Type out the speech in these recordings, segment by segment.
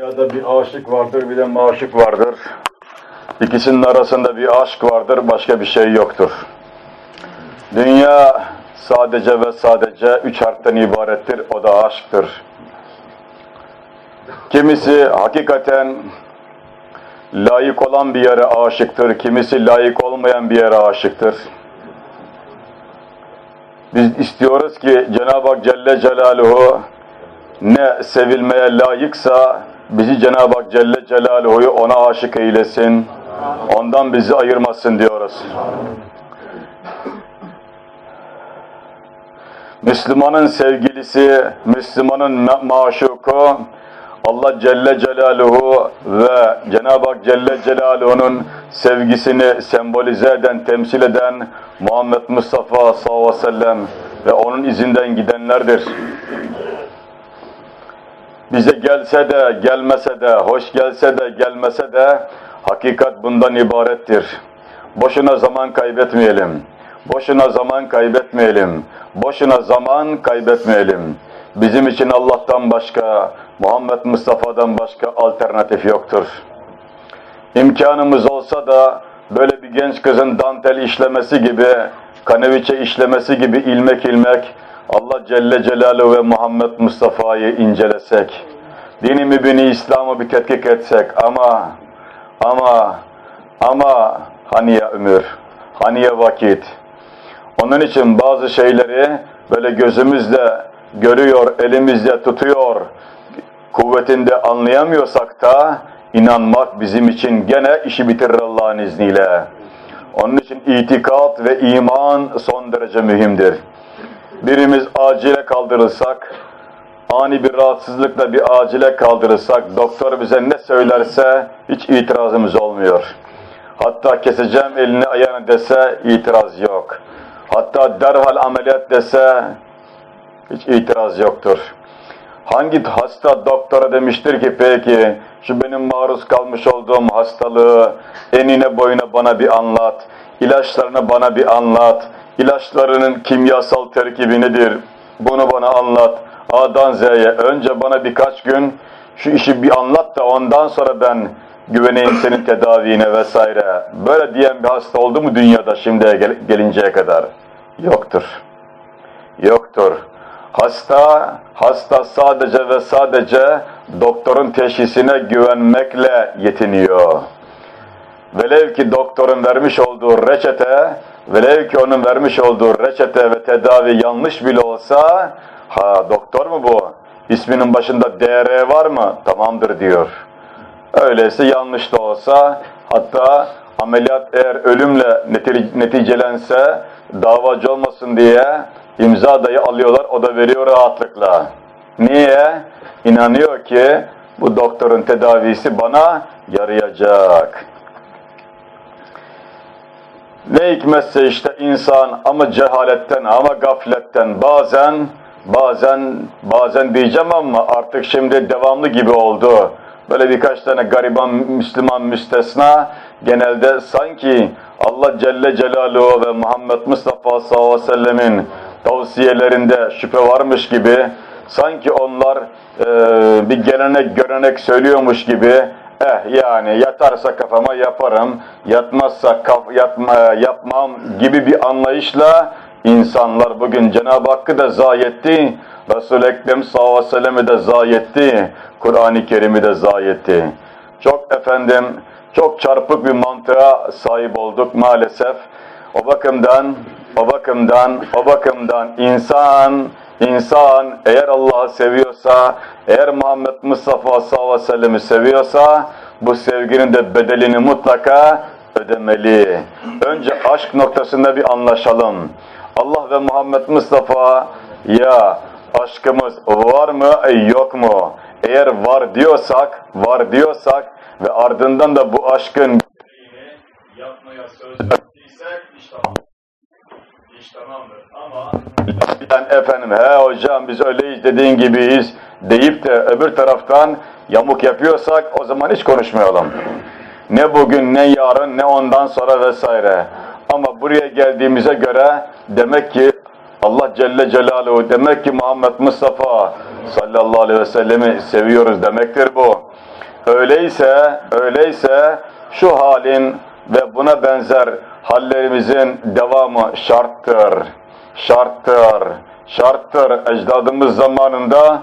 Dünyada bir aşık vardır, bir de maşık vardır. İkisinin arasında bir aşk vardır, başka bir şey yoktur. Dünya sadece ve sadece üç harften ibarettir, o da aşktır. Kimisi hakikaten layık olan bir yere aşıktır, kimisi layık olmayan bir yere aşıktır. Biz istiyoruz ki Cenab-ı Hak Celle Celaluhu ne sevilmeye layıksa bizi Cenab-ı Hak Celle Celaluhu'yu ona aşık eylesin. Ondan bizi ayırmasın diyoruz. Müslümanın sevgilisi, Müslümanın ma maşuku Allah Celle Celaluhu ve Cenab-ı Hak Celle Celaluhu'nun sevgisini sembolize eden, temsil eden Muhammed Mustafa sallallahu aleyhi ve sellem ve onun izinden gidenlerdir. Bize gelse de, gelmese de, hoş gelse de, gelmese de hakikat bundan ibarettir. Boşuna zaman kaybetmeyelim. Boşuna zaman kaybetmeyelim. Boşuna zaman kaybetmeyelim. Bizim için Allah'tan başka, Muhammed Mustafa'dan başka alternatif yoktur. İmkanımız olsa da böyle bir genç kızın dantel işlemesi gibi, kaneviçe işlemesi gibi ilmek ilmek Allah Celle Celaluhu ve Muhammed Mustafa'yı incelesek, dini mübini İslam'ı bir tetkik etsek ama, ama, ama haniye ömür, haniye vakit. Onun için bazı şeyleri böyle gözümüzle görüyor, elimizle tutuyor, kuvvetinde anlayamıyorsak da inanmak bizim için gene işi bitirir Allah'ın izniyle. Onun için itikat ve iman son derece mühimdir. Birimiz acile kaldırılsak, ani bir rahatsızlıkla bir acile kaldırılsak, doktor bize ne söylerse hiç itirazımız olmuyor. Hatta keseceğim elini ayağını dese itiraz yok. Hatta derhal ameliyat dese hiç itiraz yoktur. Hangi hasta doktora demiştir ki peki şu benim maruz kalmış olduğum hastalığı enine boyuna bana bir anlat, ilaçlarını bana bir anlat, ilaçlarının kimyasal terkibi nedir bunu bana anlat. A'dan Z'ye önce bana birkaç gün şu işi bir anlat da ondan sonra ben güveneyim senin tedavine vesaire. Böyle diyen bir hasta oldu mu dünyada şimdiye gel gelinceye kadar? Yoktur. Yoktur. Hasta, hasta sadece ve sadece doktorun teşhisine güvenmekle yetiniyor. Velev ki doktorun vermiş olduğu reçete, velev ki onun vermiş olduğu reçete ve tedavi yanlış bile olsa, ha doktor mu bu? İsminin başında DR var mı? Tamamdır diyor. Öyleyse yanlış da olsa, hatta ameliyat eğer ölümle neticelense, davacı olmasın diye imza dayı alıyorlar, o da veriyor rahatlıkla. Niye? İnanıyor ki bu doktorun tedavisi bana yarayacak. Ne hikmetse işte insan ama cehaletten ama gafletten bazen bazen bazen diyeceğim ama artık şimdi devamlı gibi oldu. Böyle birkaç tane gariban Müslüman müstesna genelde sanki Allah Celle Celaluhu ve Muhammed Mustafa sallallahu aleyhi ve sellemin tavsiyelerinde şüphe varmış gibi sanki onlar e, bir gelenek görenek söylüyormuş gibi eh yani yatarsa kafama yaparım, yatmazsa kaf, yatma, yapmam gibi bir anlayışla insanlar bugün Cenab-ı Hakk'ı da zayi etti, Resul-i Ekrem sallallahu aleyhi ve de zayi etti, Kur'an-ı Kerim'i de zayi etti. Çok efendim, çok çarpık bir mantığa sahip olduk maalesef. O bakımdan, o bakımdan, o bakımdan insan, insan eğer Allah'ı seviyorsa, eğer Muhammed Mustafa sallallahu aleyhi ve sellem'i seviyorsa, bu sevginin de bedelini mutlaka ödemeli. Önce aşk noktasında bir anlaşalım. Allah ve Muhammed Mustafa ya aşkımız var mı yok mu? Eğer var diyorsak, var diyorsak ve ardından da bu aşkın yapmaya söz verdiysek tamam. İş tamamdır ama yani efendim he hocam biz öyleyiz dediğin gibiyiz deyip de öbür taraftan yamuk yapıyorsak o zaman hiç konuşmayalım. Ne bugün ne yarın ne ondan sonra vesaire. Ama buraya geldiğimize göre demek ki Allah Celle Celaluhu demek ki Muhammed Mustafa sallallahu aleyhi ve sellemi seviyoruz demektir bu. öyleyse, öyleyse şu halin ve buna benzer hallerimizin devamı şarttır. Şarttır, şarttır. Ecdadımız zamanında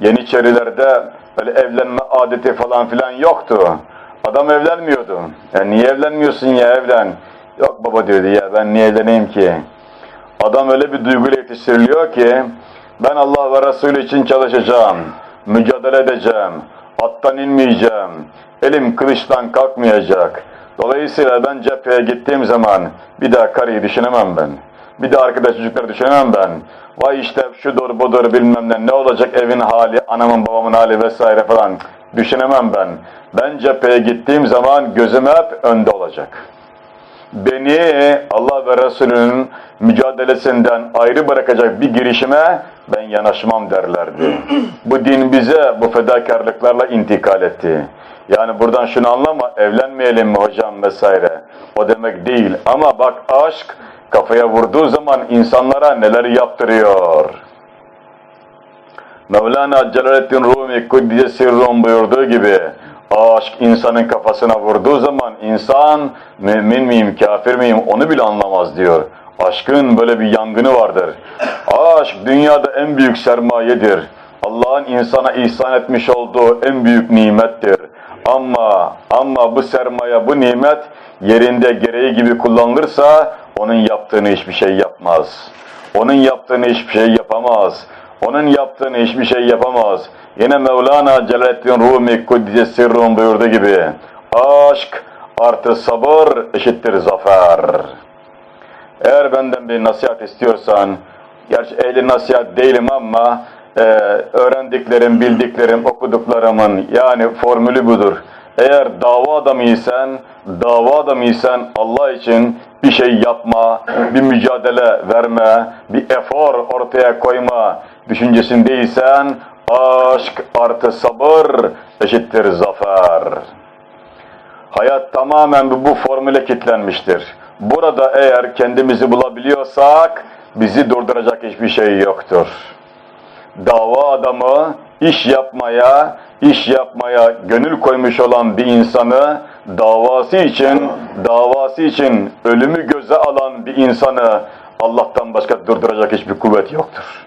Yeniçerilerde böyle evlenme adeti falan filan yoktu. Adam evlenmiyordu. Ya niye evlenmiyorsun ya evlen? Yok baba diyordu ya ben niye evleneyim ki? Adam öyle bir duyguyla yetiştiriliyor ki ben Allah ve Resulü için çalışacağım, mücadele edeceğim, attan inmeyeceğim, elim kılıçtan kalkmayacak. Dolayısıyla ben cepheye gittiğim zaman bir daha karıyı düşünemem ben. Bir daha arkadaş çocukları düşünemem ben. Vay işte şudur budur bilmem ne ne olacak evin hali, anamın babamın hali vesaire falan düşünemem ben. Ben cepheye gittiğim zaman gözüm hep önde olacak beni Allah ve Resulünün mücadelesinden ayrı bırakacak bir girişime ben yanaşmam derlerdi. bu din bize bu fedakarlıklarla intikal etti. Yani buradan şunu anlama, evlenmeyelim mi hocam vesaire. O demek değil. Ama bak aşk kafaya vurduğu zaman insanlara neler yaptırıyor. Mevlana Celaleddin Rumi Kuddise Sirrum buyurduğu gibi aşk insanın kafasına vurduğu zaman insan mümin miyim, kafir miyim onu bile anlamaz diyor. Aşkın böyle bir yangını vardır. Aşk dünyada en büyük sermayedir. Allah'ın insana ihsan etmiş olduğu en büyük nimettir. Ama ama bu sermaye, bu nimet yerinde gereği gibi kullanılırsa onun yaptığını hiçbir şey yapmaz. Onun yaptığını hiçbir şey yapamaz. Onun yaptığını hiçbir şey yapamaz. Yine Mevlana Celaleddin Rumi Kuddise Sirrum buyurduğu gibi aşk artı sabır eşittir zafer. Eğer benden bir nasihat istiyorsan, gerçi ehli nasihat değilim ama e, öğrendiklerim, bildiklerim, okuduklarımın yani formülü budur. Eğer dava adamıysan, dava adamıysan Allah için bir şey yapma, bir mücadele verme, bir efor ortaya koyma düşüncesindeysen aşk artı sabır eşittir zafer. Hayat tamamen bu formüle kilitlenmiştir. Burada eğer kendimizi bulabiliyorsak bizi durduracak hiçbir şey yoktur. Dava adamı iş yapmaya, iş yapmaya gönül koymuş olan bir insanı davası için, davası için ölümü göze alan bir insanı Allah'tan başka durduracak hiçbir kuvvet yoktur.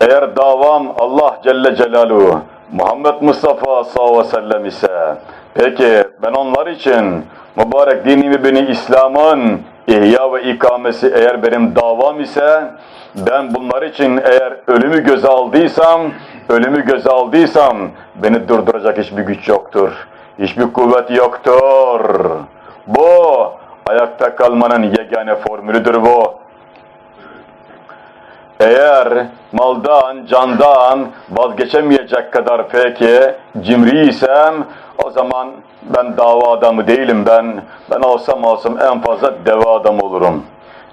Eğer davam Allah Celle Celaluhu, Muhammed Mustafa sallallahu aleyhi ve sellem ise, peki ben onlar için mübarek dinimi beni İslam'ın ihya ve ikamesi eğer benim davam ise, ben bunlar için eğer ölümü göze aldıysam, ölümü göze aldıysam, beni durduracak hiçbir güç yoktur. Hiçbir kuvvet yoktur. Bu ayakta kalmanın yegane formülüdür bu. Eğer maldan, candan vazgeçemeyecek kadar peki cimriysem o zaman ben dava adamı değilim ben. Ben olsam olsam en fazla deve adamı olurum.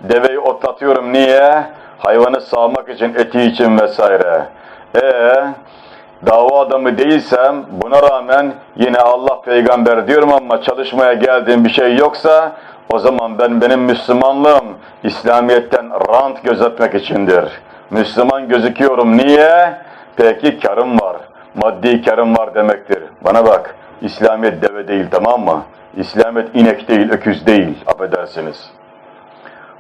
Deveyi otlatıyorum niye? Hayvanı sağmak için, eti için vesaire. Ee, dava adamı değilsem buna rağmen yine Allah peygamber diyorum ama çalışmaya geldiğim bir şey yoksa o zaman ben benim Müslümanlığım İslamiyet'ten rant gözetmek içindir. Müslüman gözüküyorum. Niye? Peki karım var. Maddi karım var demektir. Bana bak. İslamiyet deve değil tamam mı? İslamiyet inek değil, öküz değil. Affedersiniz.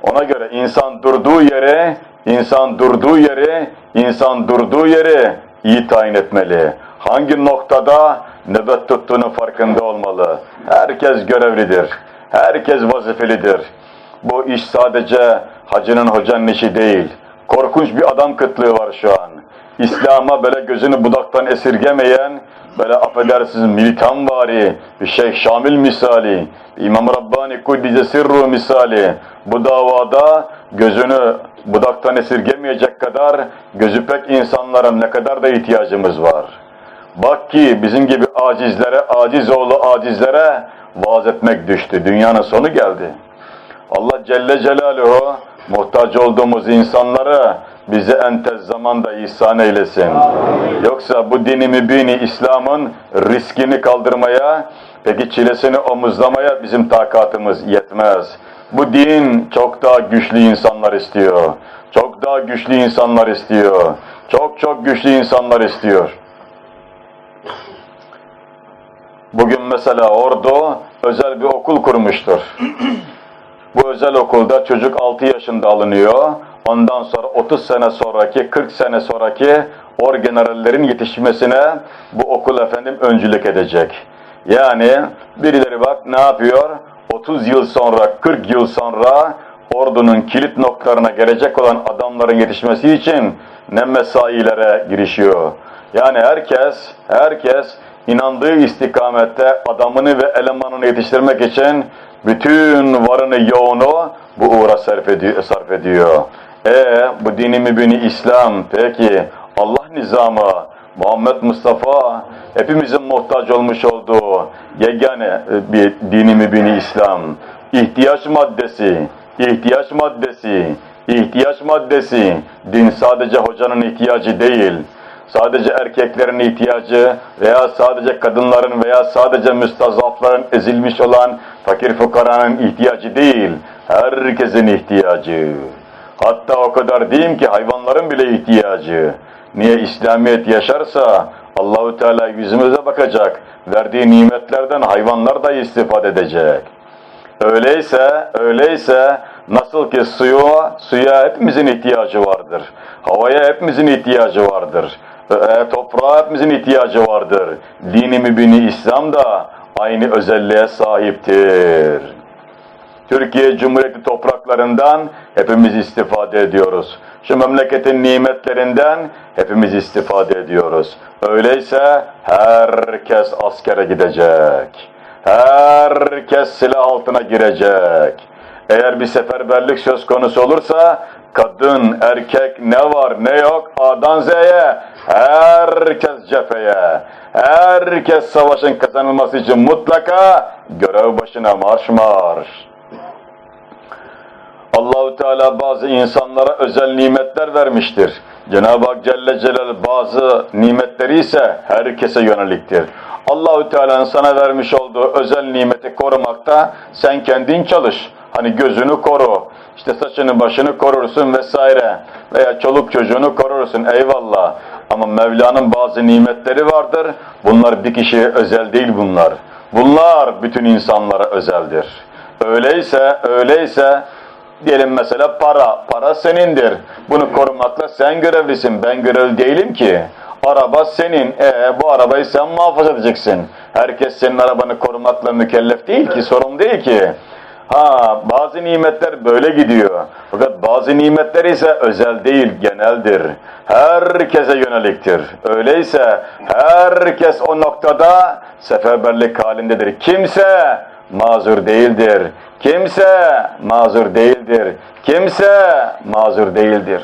Ona göre insan durduğu yere, insan durduğu yere, insan durduğu yere iyi tayin etmeli. Hangi noktada nöbet tuttuğunun farkında olmalı. Herkes görevlidir. Herkes vazifelidir. Bu iş sadece hacının hocanın işi değil. Korkunç bir adam kıtlığı var şu an. İslam'a böyle gözünü budaktan esirgemeyen, böyle affedersiniz militan vari, Şeyh Şamil misali, İmam Rabbani Kuddise Sirru misali, bu davada gözünü budaktan esirgemeyecek kadar gözü pek insanlara ne kadar da ihtiyacımız var. Bak ki bizim gibi acizlere, aciz oğlu acizlere vaaz etmek düştü. Dünyanın sonu geldi. Allah Celle Celaluhu muhtaç olduğumuz insanları bize en tez zamanda ihsan eylesin. Yoksa bu dini mübini İslam'ın riskini kaldırmaya, peki çilesini omuzlamaya bizim takatımız yetmez. Bu din çok daha güçlü insanlar istiyor. Çok daha güçlü insanlar istiyor. Çok çok güçlü insanlar istiyor. Bugün mesela ordu özel bir okul kurmuştur. Bu özel okulda çocuk 6 yaşında alınıyor. Ondan sonra 30 sene sonraki, 40 sene sonraki orgenerallerin yetişmesine bu okul efendim öncülük edecek. Yani birileri bak ne yapıyor? 30 yıl sonra, 40 yıl sonra ordunun kilit noktalarına gelecek olan adamların yetişmesi için ne mesailere girişiyor. Yani herkes, herkes inandığı istikamette adamını ve elemanını yetiştirmek için bütün varını yoğunu bu uğra sarf ediyor. E bu dini mübini İslam? Peki. Allah nizamı Muhammed Mustafa hepimizin muhtaç olmuş olduğu yegane bir dini mübini İslam? İhtiyaç maddesi ihtiyaç maddesi ihtiyaç maddesi. Din sadece hocanın ihtiyacı değil. Sadece erkeklerin ihtiyacı veya sadece kadınların veya sadece müstazafların ezilmiş olan fakir fukaranın ihtiyacı değil, herkesin ihtiyacı. Hatta o kadar diyeyim ki hayvanların bile ihtiyacı. Niye İslamiyet yaşarsa Allahu Teala yüzümüze bakacak, verdiği nimetlerden hayvanlar da istifade edecek. Öyleyse, öyleyse nasıl ki suyu, suya hepimizin ihtiyacı vardır. Havaya hepimizin ihtiyacı vardır. E, toprağa hepimizin ihtiyacı vardır. Dini mübini İslam da aynı özelliğe sahiptir. Türkiye Cumhuriyeti topraklarından hepimiz istifade ediyoruz. Şu memleketin nimetlerinden hepimiz istifade ediyoruz. Öyleyse herkes askere gidecek. Herkes silah altına girecek. Eğer bir seferberlik söz konusu olursa kadın, erkek ne var ne yok A'dan Z'ye herkes cepheye. Herkes savaşın kazanılması için mutlaka görev başına marş marş. Allahu Teala bazı insanlara özel nimetler vermiştir. Cenab-ı Hak Celle Celal bazı nimetleri ise herkese yöneliktir. Allahü Teala'nın sana vermiş olduğu özel nimeti korumakta sen kendin çalış. Hani gözünü koru, işte saçını başını korursun vesaire veya çoluk çocuğunu korursun eyvallah. Ama Mevla'nın bazı nimetleri vardır. Bunlar bir kişiye özel değil bunlar. Bunlar bütün insanlara özeldir. Öyleyse, öyleyse diyelim mesela para, para senindir. Bunu korumakla sen görevlisin, ben görevli değilim ki. Araba senin, ee, bu arabayı sen muhafaza edeceksin. Herkes senin arabanı korumakla mükellef değil ki, sorun değil ki. Ha, bazı nimetler böyle gidiyor. Fakat bazı nimetler ise özel değil, geneldir. Herkese yöneliktir. Öyleyse herkes o noktada seferberlik halindedir. Kimse mazur değildir. Kimse mazur değildir. Kimse mazur değildir.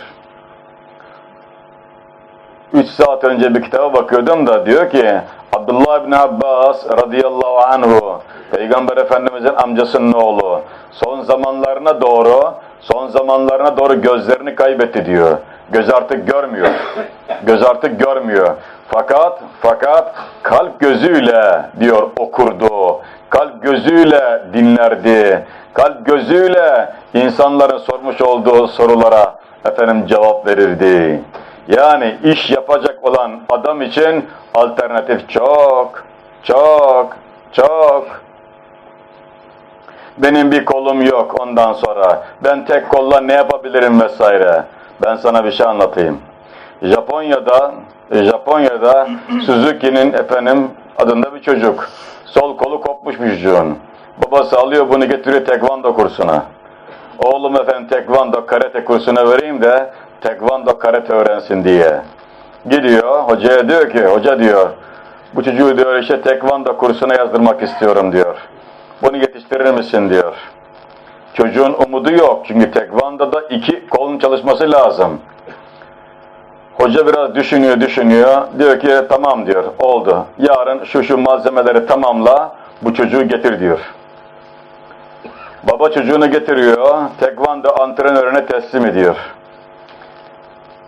Üç saat önce bir kitaba bakıyordum da diyor ki Abdullah ibn Abbas radıyallahu anhu Peygamber Efendimizin amcasının oğlu son zamanlarına doğru son zamanlarına doğru gözlerini kaybetti diyor. Göz artık görmüyor. Göz artık görmüyor. Fakat fakat kalp gözüyle diyor okurdu. Kalp gözüyle dinlerdi. Kalp gözüyle insanların sormuş olduğu sorulara efendim cevap verirdi. Yani iş yapacak olan adam için alternatif çok, çok, çok. Benim bir kolum yok ondan sonra. Ben tek kolla ne yapabilirim vesaire. Ben sana bir şey anlatayım. Japonya'da Japonya'da Suzuki'nin efendim adında bir çocuk. Sol kolu kopmuş bir çocuğun. Babası alıyor bunu getiriyor tekvando kursuna. Oğlum efendim tekvando karate kursuna vereyim de tekvando karate öğrensin diye. Gidiyor hocaya diyor ki hoca diyor bu çocuğu diyor işte tekvando kursuna yazdırmak istiyorum diyor. Bunu yetiştirir misin diyor. Çocuğun umudu yok çünkü tekvandoda iki kolun çalışması lazım. Hoca biraz düşünüyor düşünüyor diyor ki tamam diyor oldu. Yarın şu şu malzemeleri tamamla bu çocuğu getir diyor. Baba çocuğunu getiriyor tekvando antrenörüne teslim ediyor.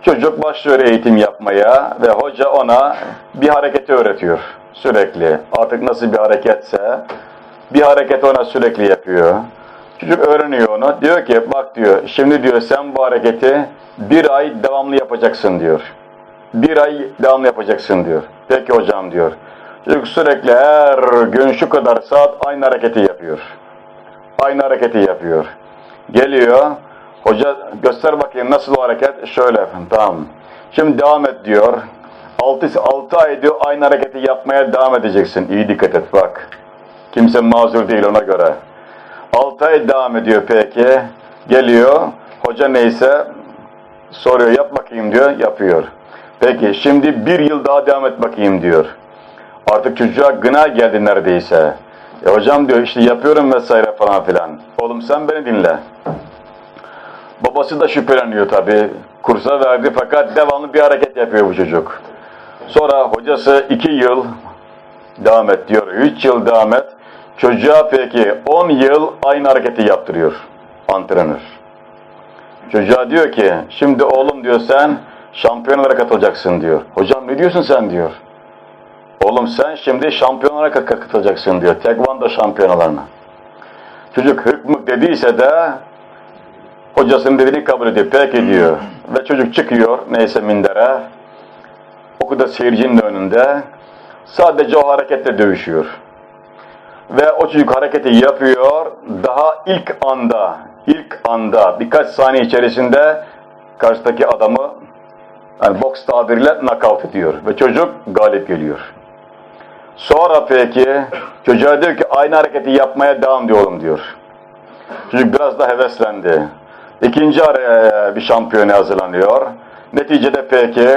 Çocuk başlıyor eğitim yapmaya ve hoca ona bir hareketi öğretiyor sürekli. Artık nasıl bir hareketse bir hareket ona sürekli yapıyor. Çocuk öğreniyor onu. Diyor ki bak diyor şimdi diyor sen bu hareketi bir ay devamlı yapacaksın diyor. Bir ay devamlı yapacaksın diyor. Peki hocam diyor. Çocuk sürekli her gün şu kadar saat aynı hareketi yapıyor. Aynı hareketi yapıyor. Geliyor, hoca göster bakayım nasıl o hareket? Şöyle efendim, tamam. Şimdi devam et diyor. 6, 6 ay diyor aynı hareketi yapmaya devam edeceksin. İyi dikkat et bak. Kimse mazur değil ona göre. 6 ay devam ediyor peki. Geliyor, hoca neyse soruyor yap bakayım diyor, yapıyor. Peki şimdi bir yıl daha devam et bakayım diyor. Artık çocuğa gına geldi neredeyse. E hocam diyor işte yapıyorum vesaire falan filan. Oğlum sen beni dinle. Babası da şüpheleniyor tabi. Kursa verdi fakat devamlı bir hareket yapıyor bu çocuk. Sonra hocası iki yıl devam et diyor. Üç yıl devam et. Çocuğa peki on yıl aynı hareketi yaptırıyor antrenör. Çocuğa diyor ki şimdi oğlum diyor sen şampiyonlara katılacaksın diyor. Hocam ne diyorsun sen diyor. Oğlum sen şimdi şampiyonlara katılacaksın diyor. Tekvando şampiyonalarına. Çocuk hık dediyse de hocasının dediğini kabul ediyor. Peki diyor. Ve çocuk çıkıyor neyse mindere. Okulda seyircinin önünde. Sadece o hareketle dövüşüyor. Ve o çocuk hareketi yapıyor. Daha ilk anda, ilk anda birkaç saniye içerisinde karşıdaki adamı yani boks tabiriyle knockout ediyor. Ve çocuk galip geliyor. Sonra peki çocuğa diyor ki aynı hareketi yapmaya devam diyorum diyor. Çocuk biraz da heveslendi. İkinci araya bir şampiyona hazırlanıyor. Neticede peki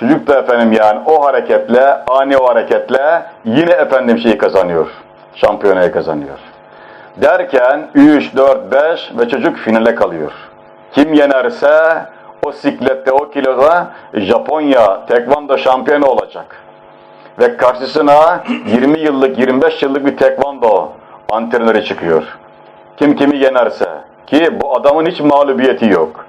çocuk da efendim yani o hareketle, ani o hareketle yine efendim şeyi kazanıyor. Şampiyonayı kazanıyor. Derken 3, 4, 5 ve çocuk finale kalıyor. Kim yenerse o siklette, o kiloda Japonya tekvando şampiyonu olacak. Ve karşısına 20 yıllık, 25 yıllık bir tekvando antrenörü çıkıyor. Kim kimi yenerse. Ki bu adamın hiç mağlubiyeti yok.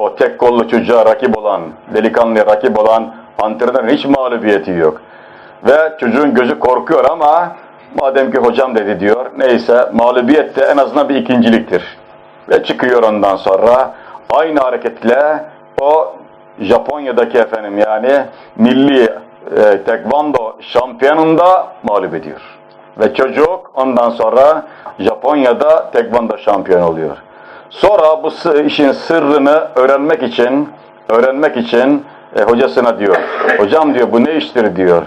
O tek kollu çocuğa rakip olan, delikanlıya rakip olan antrenörün hiç mağlubiyeti yok. Ve çocuğun gözü korkuyor ama madem ki hocam dedi diyor, neyse mağlubiyet de en azından bir ikinciliktir. Ve çıkıyor ondan sonra aynı hareketle o Japonya'daki efendim yani milli e, tekvando şampiyonunda mağlup ediyor. Ve çocuk ondan sonra Japonya'da tekvando şampiyon oluyor. Sonra bu işin sırrını öğrenmek için öğrenmek için e, hocasına diyor. Hocam diyor bu ne iştir diyor.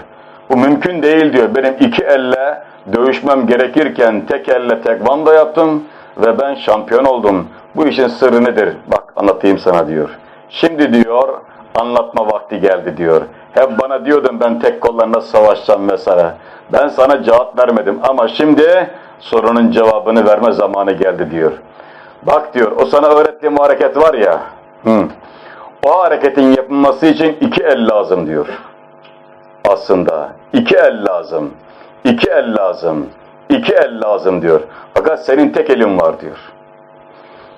Bu mümkün değil diyor. Benim iki elle dövüşmem gerekirken tek elle tekvando yaptım ve ben şampiyon oldum. Bu işin sırrı nedir? Bak anlatayım sana diyor. Şimdi diyor anlatma vakti geldi diyor. Hep bana diyordun ben tek kolla nasıl savaşacağım mesela. Ben sana cevap vermedim ama şimdi sorunun cevabını verme zamanı geldi diyor. Bak diyor o sana öğrettiğim hareket var ya. Hı, o hareketin yapılması için iki el lazım diyor. Aslında iki el lazım. İki el lazım. İki el lazım diyor. Fakat senin tek elin var diyor.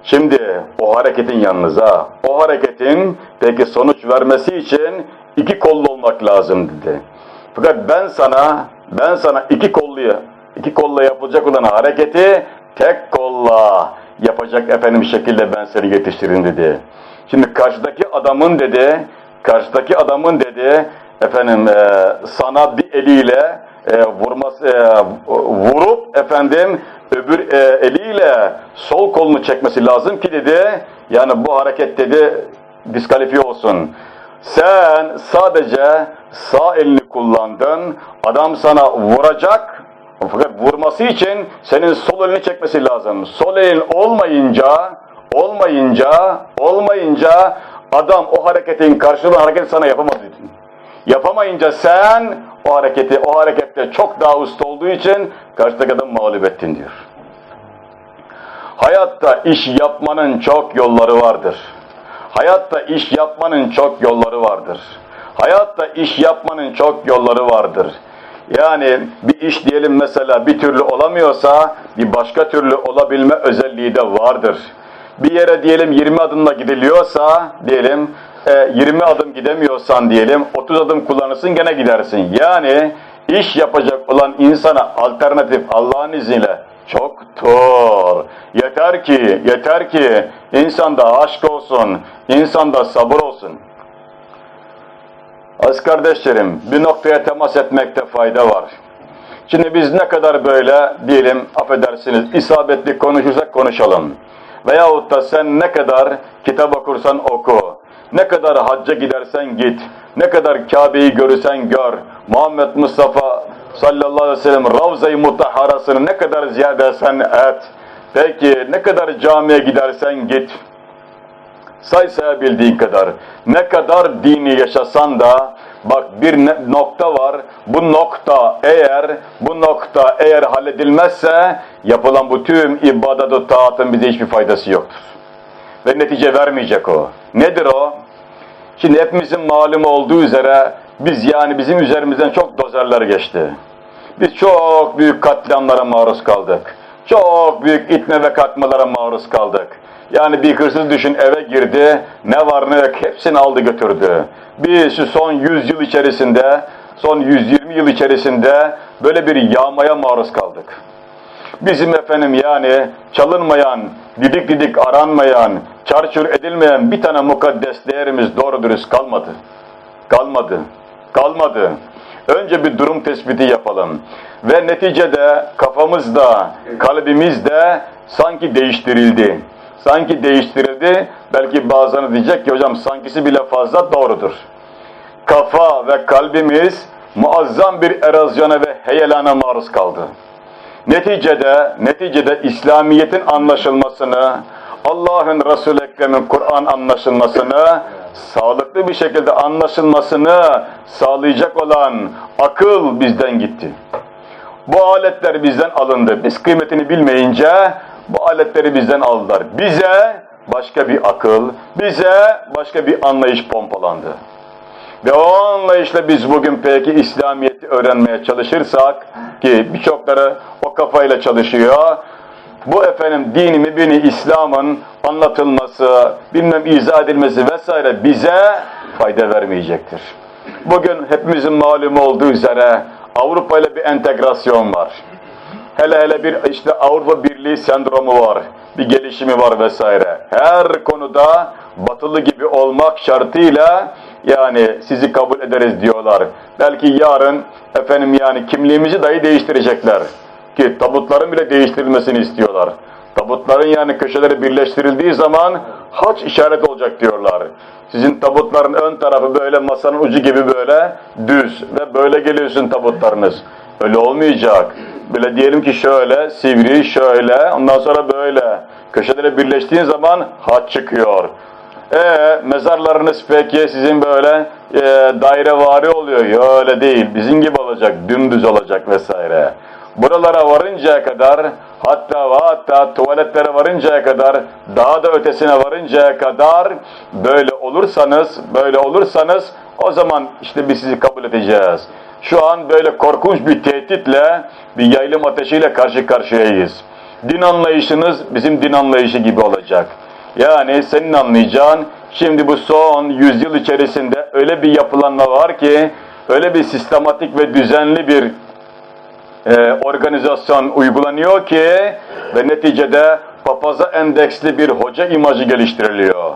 Şimdi o hareketin yalnız o hareketin peki sonuç vermesi için iki kollu olmak lazım dedi. Fakat ben sana, ben sana iki kolluya, iki kolla yapılacak olan hareketi tek kolla yapacak efendim şekilde ben seni yetiştiririm dedi. Şimdi karşıdaki adamın dedi, karşıdaki adamın dedi, efendim e, sana bir eliyle e, vurması, e, vurup efendim öbür e, eliyle sol kolunu çekmesi lazım ki dedi, yani bu hareket dedi diskalifiye olsun. Sen sadece sağ elini kullandın, adam sana vuracak, fakat vurması için senin sol elini çekmesi lazım. Sol elin olmayınca, olmayınca, olmayınca adam o hareketin karşılığı hareketi sana yapamaz. Yapamayınca sen o hareketi, o harekette çok daha usta olduğu için karşıdaki adam mağlup ettin diyor. Hayatta iş yapmanın çok yolları vardır. Hayatta iş yapmanın çok yolları vardır. Hayatta iş yapmanın çok yolları vardır. Yani bir iş diyelim mesela bir türlü olamıyorsa bir başka türlü olabilme özelliği de vardır. Bir yere diyelim 20 adımla gidiliyorsa diyelim 20 e, adım gidemiyorsan diyelim 30 adım kullanırsın gene gidersin. Yani iş yapacak olan insana alternatif Allah'ın izniyle çoktur. Yeter ki, yeter ki insanda aşk olsun, insanda sabır olsun. Az kardeşlerim, bir noktaya temas etmekte fayda var. Şimdi biz ne kadar böyle diyelim, affedersiniz, isabetli konuşursak konuşalım. Veyahut da sen ne kadar kitap okursan oku, ne kadar hacca gidersen git, ne kadar Kabe'yi görürsen gör, Muhammed Mustafa sallallahu aleyhi ve sellem Ravza-i Mutahharasını ne kadar ziyade edersen et, peki ne kadar camiye gidersen git, say sayabildiğin kadar, ne kadar dini yaşasan da, bak bir nokta var, bu nokta eğer, bu nokta eğer halledilmezse, yapılan bu tüm ibadet-ı taatın bize hiçbir faydası yoktur. Ve netice vermeyecek o. Nedir o? Şimdi hepimizin malum olduğu üzere, biz yani bizim üzerimizden çok dozerler geçti. Biz çok büyük katliamlara maruz kaldık. Çok büyük itme ve katmalara maruz kaldık. Yani bir hırsız düşün eve girdi, ne var ne yok hepsini aldı götürdü. Şu son 100 yıl içerisinde, son 120 yıl içerisinde böyle bir yağmaya maruz kaldık. Bizim efendim yani çalınmayan, didik didik aranmayan, çarçur edilmeyen bir tane mukaddes değerimiz doğru dürüst kalmadı. Kalmadı. Kalmadı. Önce bir durum tespiti yapalım. Ve neticede kafamızda, kalbimizde sanki değiştirildi. Sanki değiştirildi. Belki bazıları diyecek ki hocam sankisi bile fazla doğrudur. Kafa ve kalbimiz muazzam bir erozyona ve heyelana maruz kaldı. Neticede, neticede İslamiyet'in anlaşılmasını, Allah'ın Resul-i Ekrem'in Kur'an anlaşılmasını, sağlıklı bir şekilde anlaşılmasını sağlayacak olan akıl bizden gitti. Bu aletler bizden alındı. Biz kıymetini bilmeyince bu aletleri bizden aldılar. Bize başka bir akıl, bize başka bir anlayış pompalandı. Ve o anlayışla biz bugün peki İslamiyet'i öğrenmeye çalışırsak ki birçokları o kafayla çalışıyor. Bu efendim dinimi bini İslam'ın anlatılması, bilmem izah edilmesi vesaire bize fayda vermeyecektir. Bugün hepimizin malumu olduğu üzere Avrupa ile bir entegrasyon var. Hele hele bir işte Avrupa Birliği sendromu var, bir gelişimi var vesaire. Her konuda batılı gibi olmak şartıyla yani sizi kabul ederiz diyorlar. Belki yarın efendim yani kimliğimizi dahi değiştirecekler. Ki tabutların bile değiştirilmesini istiyorlar. Tabutların yani köşeleri birleştirildiği zaman haç işaret olacak diyorlar. Sizin tabutların ön tarafı böyle masanın ucu gibi böyle düz ve böyle geliyorsun tabutlarınız. Öyle olmayacak. Böyle diyelim ki şöyle, sivri şöyle, ondan sonra böyle. Köşeleri birleştiğin zaman haç çıkıyor. E mezarlarınız peki sizin böyle e, dairevari oluyor. Ya öyle değil. Bizim gibi olacak, dümdüz olacak vesaire. Buralara varıncaya kadar hatta hatta tuvaletlere varıncaya kadar daha da ötesine varıncaya kadar böyle olursanız böyle olursanız o zaman işte biz sizi kabul edeceğiz. Şu an böyle korkunç bir tehditle bir yaylım ateşiyle karşı karşıyayız. Din anlayışınız bizim din anlayışı gibi olacak. Yani senin anlayacağın şimdi bu son yüzyıl içerisinde öyle bir yapılanma var ki öyle bir sistematik ve düzenli bir e, organizasyon uygulanıyor ki ve neticede papaza endeksli bir hoca imajı geliştiriliyor.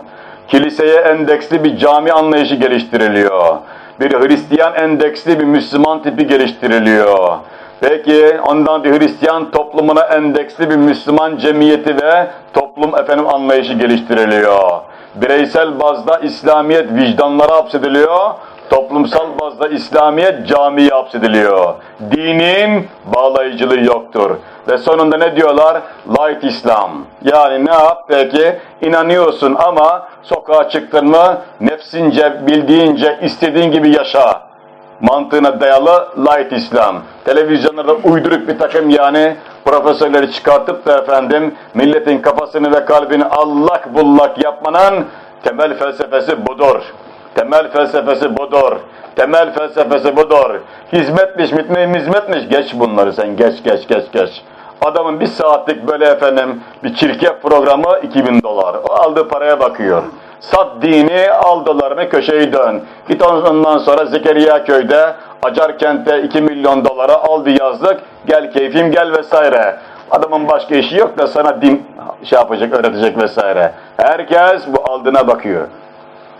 Kiliseye endeksli bir cami anlayışı geliştiriliyor. Bir Hristiyan endeksli bir Müslüman tipi geliştiriliyor. Peki ondan bir Hristiyan toplumuna endeksli bir Müslüman cemiyeti ve toplum efendim anlayışı geliştiriliyor. Bireysel bazda İslamiyet vicdanlara hapsediliyor. Toplumsal bazda İslamiyet camiye hapsediliyor. Dinin bağlayıcılığı yoktur. Ve sonunda ne diyorlar? Light İslam. Yani ne yap peki? İnanıyorsun ama sokağa çıktın mı nefsince, bildiğince, istediğin gibi yaşa mantığına dayalı light İslam. Televizyonlarda uyduruk bir takım yani profesörleri çıkartıp da efendim milletin kafasını ve kalbini allak bullak yapmanın temel felsefesi budur. Temel felsefesi budur. Temel felsefesi budur. Hizmetmiş, mitmeyim hizmetmiş. Geç bunları sen, geç, geç, geç, geç. Adamın bir saatlik böyle efendim bir çirkef programı 2000 dolar. O aldığı paraya bakıyor. Sat dini, al dolarını köşeyi dön. Git ondan sonra Zekeriya köyde, Acarkent'te 2 milyon dolara al bir yazlık, gel keyfim gel vesaire. Adamın başka işi yok da sana din şey yapacak, öğretecek vesaire. Herkes bu aldığına bakıyor.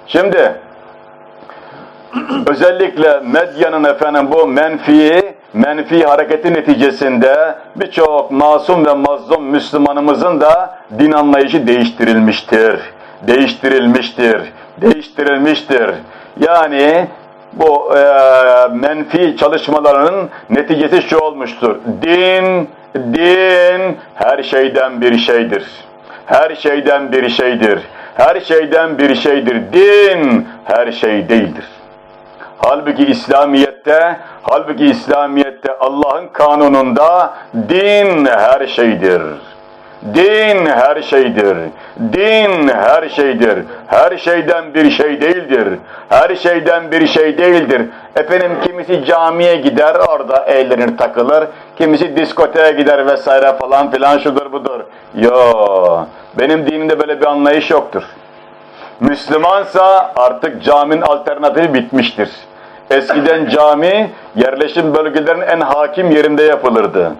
Şimdi özellikle medyanın efendim bu menfi, menfi hareketi neticesinde birçok masum ve mazlum Müslümanımızın da din anlayışı değiştirilmiştir. Değiştirilmiştir. Değiştirilmiştir. Yani bu e, menfi çalışmalarının neticesi şu olmuştur. Din, din her şeyden bir şeydir. Her şeyden bir şeydir. Her şeyden bir şeydir. Din her şey değildir. Halbuki İslamiyet'te, halbuki İslamiyet'te Allah'ın kanununda din her şeydir. Din her şeydir. Din her şeydir. Her şeyden bir şey değildir. Her şeyden bir şey değildir. Efendim kimisi camiye gider orada eğlenir takılır. Kimisi diskoteye gider vesaire falan filan şudur budur. Yo benim dinimde böyle bir anlayış yoktur. Müslümansa artık caminin alternatifi bitmiştir. Eskiden cami yerleşim bölgelerin en hakim yerinde yapılırdı.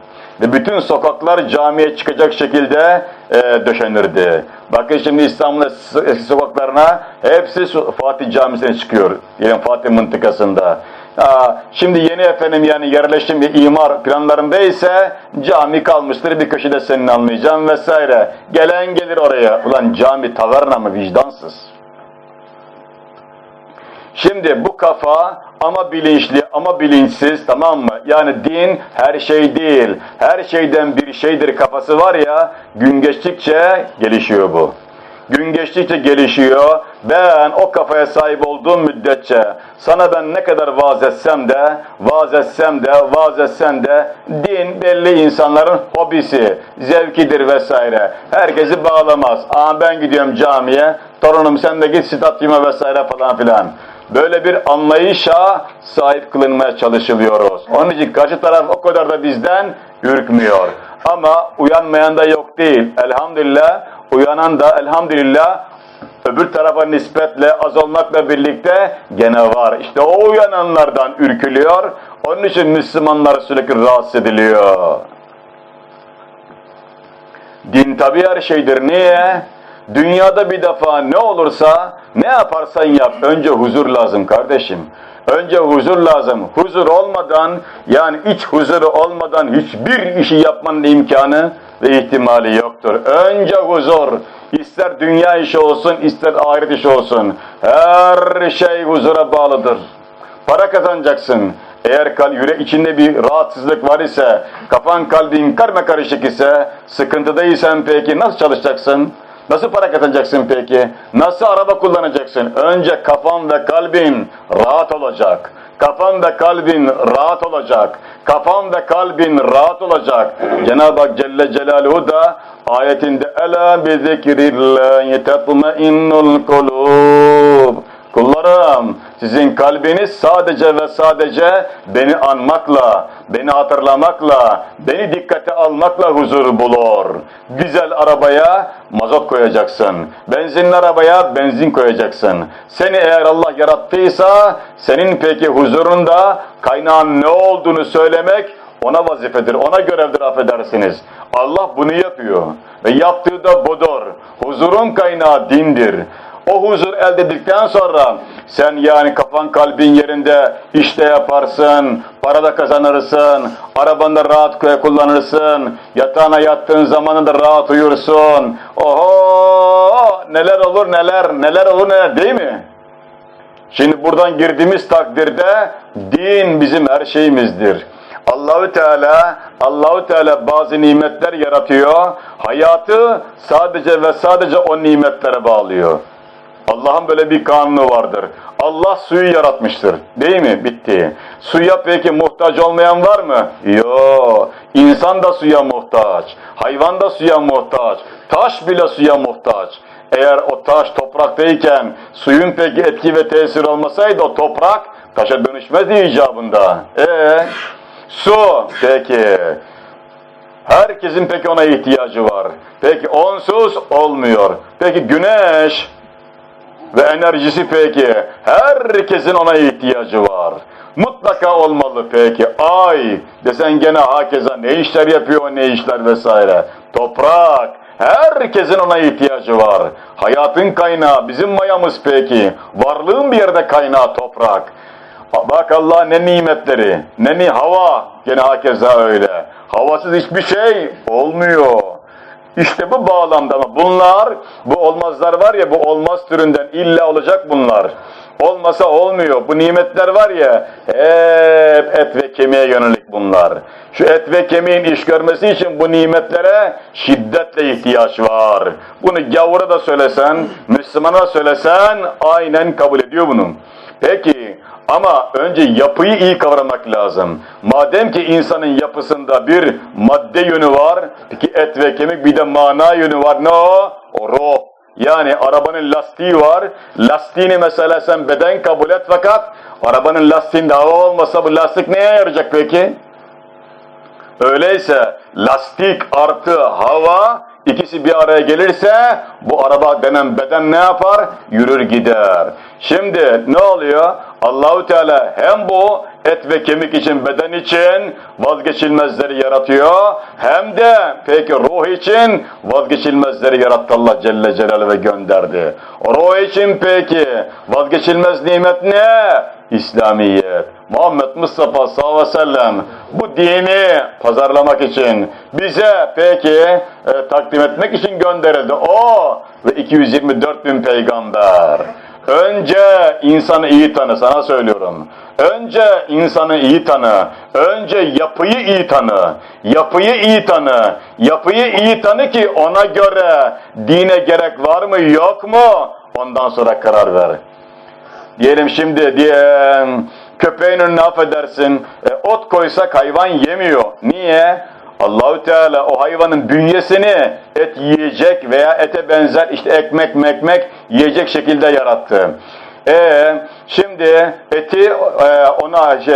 Ve bütün sokaklar camiye çıkacak şekilde e, döşenirdi. Bakın şimdi İstanbul'un eski sokaklarına hepsi Fatih Camisi'ne çıkıyor. Yani Fatih mıntıkasında. Aa, şimdi yeni efendim yani yerleşim ve imar planlarında ise cami kalmıştır bir köşede senin almayacağım vesaire. Gelen gelir oraya. Ulan cami taverna mı vicdansız? Şimdi bu kafa ama bilinçli ama bilinçsiz tamam mı? Yani din her şey değil. Her şeyden bir şeydir kafası var ya gün geçtikçe gelişiyor bu. Gün geçtikçe gelişiyor. Ben o kafaya sahip olduğum müddetçe sana ben ne kadar vaaz etsem de, vaaz etsem de, vaaz etsem de din belli insanların hobisi, zevkidir vesaire. Herkesi bağlamaz. Aa ben gidiyorum camiye, torunum sen de git stadyuma vesaire falan filan. Böyle bir anlayışa sahip kılınmaya çalışılıyoruz. Onun için karşı taraf o kadar da bizden ürkmüyor. Ama uyanmayan da yok değil. Elhamdülillah uyanan da elhamdülillah öbür tarafa nispetle az olmakla birlikte gene var. İşte o uyananlardan ürkülüyor. Onun için Müslümanlar sürekli rahatsız ediliyor. Din tabi her şeydir. Niye? Dünyada bir defa ne olursa, ne yaparsan yap, önce huzur lazım kardeşim. Önce huzur lazım. Huzur olmadan, yani iç huzuru olmadan hiçbir işi yapmanın imkanı ve ihtimali yoktur. Önce huzur. İster dünya işi olsun, ister ahiret işi olsun. Her şey huzura bağlıdır. Para kazanacaksın. Eğer kal yüre içinde bir rahatsızlık var ise, kafan kalbin karma karışık ise, sıkıntıdaysan peki nasıl çalışacaksın? Nasıl para kazanacaksın peki? Nasıl araba kullanacaksın? Önce kafan ve kalbin rahat olacak. Kafan ve kalbin rahat olacak. Kafan ve kalbin rahat olacak. Cenab-ı Hak Celle Celaluhu da ayetinde Ela bi zikrillahi tetmainnul kulub. Kullarım, sizin kalbiniz sadece ve sadece beni anmakla, beni hatırlamakla, beni dikkate almakla huzur bulur. Güzel arabaya mazot koyacaksın. Benzinli arabaya benzin koyacaksın. Seni eğer Allah yarattıysa, senin peki huzurunda kaynağın ne olduğunu söylemek ona vazifedir, ona görevdir affedersiniz. Allah bunu yapıyor. Ve yaptığı da budur. Huzurun kaynağı dindir. O huzur elde edildikten sonra sen yani kafan kalbin yerinde işte yaparsın, para da kazanırsın, arabanda rahat kullanırsın, yatağına yattığın zaman da rahat uyursun. Oho neler olur neler, neler olur neler değil mi? Şimdi buradan girdiğimiz takdirde din bizim her şeyimizdir. Allahü Teala Allahü Teala bazı nimetler yaratıyor. Hayatı sadece ve sadece o nimetlere bağlıyor. Allah'ın böyle bir kanunu vardır. Allah suyu yaratmıştır. Değil mi? Bitti. Suya peki muhtaç olmayan var mı? Yo. İnsan da suya muhtaç. Hayvan da suya muhtaç. Taş bile suya muhtaç. Eğer o taş topraktayken suyun peki etki ve tesir olmasaydı o toprak taşa dönüşmezdi icabında. Ee, su peki. Herkesin peki ona ihtiyacı var. Peki onsuz olmuyor. Peki güneş ve enerjisi peki. Herkesin ona ihtiyacı var. Mutlaka olmalı peki. Ay desen gene hakeza ne işler yapıyor ne işler vesaire. Toprak Herkesin ona ihtiyacı var. Hayatın kaynağı bizim mayamız peki. Varlığın bir yerde kaynağı toprak. Bak Allah ne nimetleri, ne ni hava, gene hakeza öyle. Havasız hiçbir şey olmuyor. İşte bu bağlamda ama bunlar, bu olmazlar var ya, bu olmaz türünden illa olacak bunlar. Olmasa olmuyor. Bu nimetler var ya, hep et ve kemiğe yönelik bunlar. Şu et ve kemiğin iş görmesi için bu nimetlere şiddetle ihtiyaç var. Bunu gavura da söylesen, Müslümana söylesen aynen kabul ediyor bunu. Peki, ama önce yapıyı iyi kavramak lazım. Madem ki insanın yapısında bir madde yönü var, peki et ve kemik bir de mana yönü var. Ne o? O ruh. Yani arabanın lastiği var. Lastiğini mesela sen beden kabul et fakat arabanın lastiğinde hava olmasa bu lastik neye yarayacak peki? Öyleyse lastik artı hava ikisi bir araya gelirse bu araba denen beden ne yapar? Yürür gider. Şimdi ne oluyor? Allahu Teala hem bu et ve kemik için, beden için vazgeçilmezleri yaratıyor. Hem de peki ruh için vazgeçilmezleri yarattı Allah Celle Celaluhu ve gönderdi. Ruh için peki vazgeçilmez nimet ne? İslamiyet. Muhammed Mustafa sallallahu aleyhi ve sellem bu dini pazarlamak için bize peki e, takdim etmek için gönderildi. O ve 224 bin peygamber. Önce insanı iyi tanı, sana söylüyorum. Önce insanı iyi tanı. Önce yapıyı iyi tanı. Yapıyı iyi tanı. Yapıyı iyi tanı ki ona göre dine gerek var mı yok mu? Ondan sonra karar ver. Diyelim şimdi diye köpeğin önüne affedersin, e, ot koysak hayvan yemiyor. Niye? Allahü Teala o hayvanın bünyesini et yiyecek veya ete benzer işte ekmek mekmek yiyecek şekilde yarattı. E şimdi eti e, ona şey,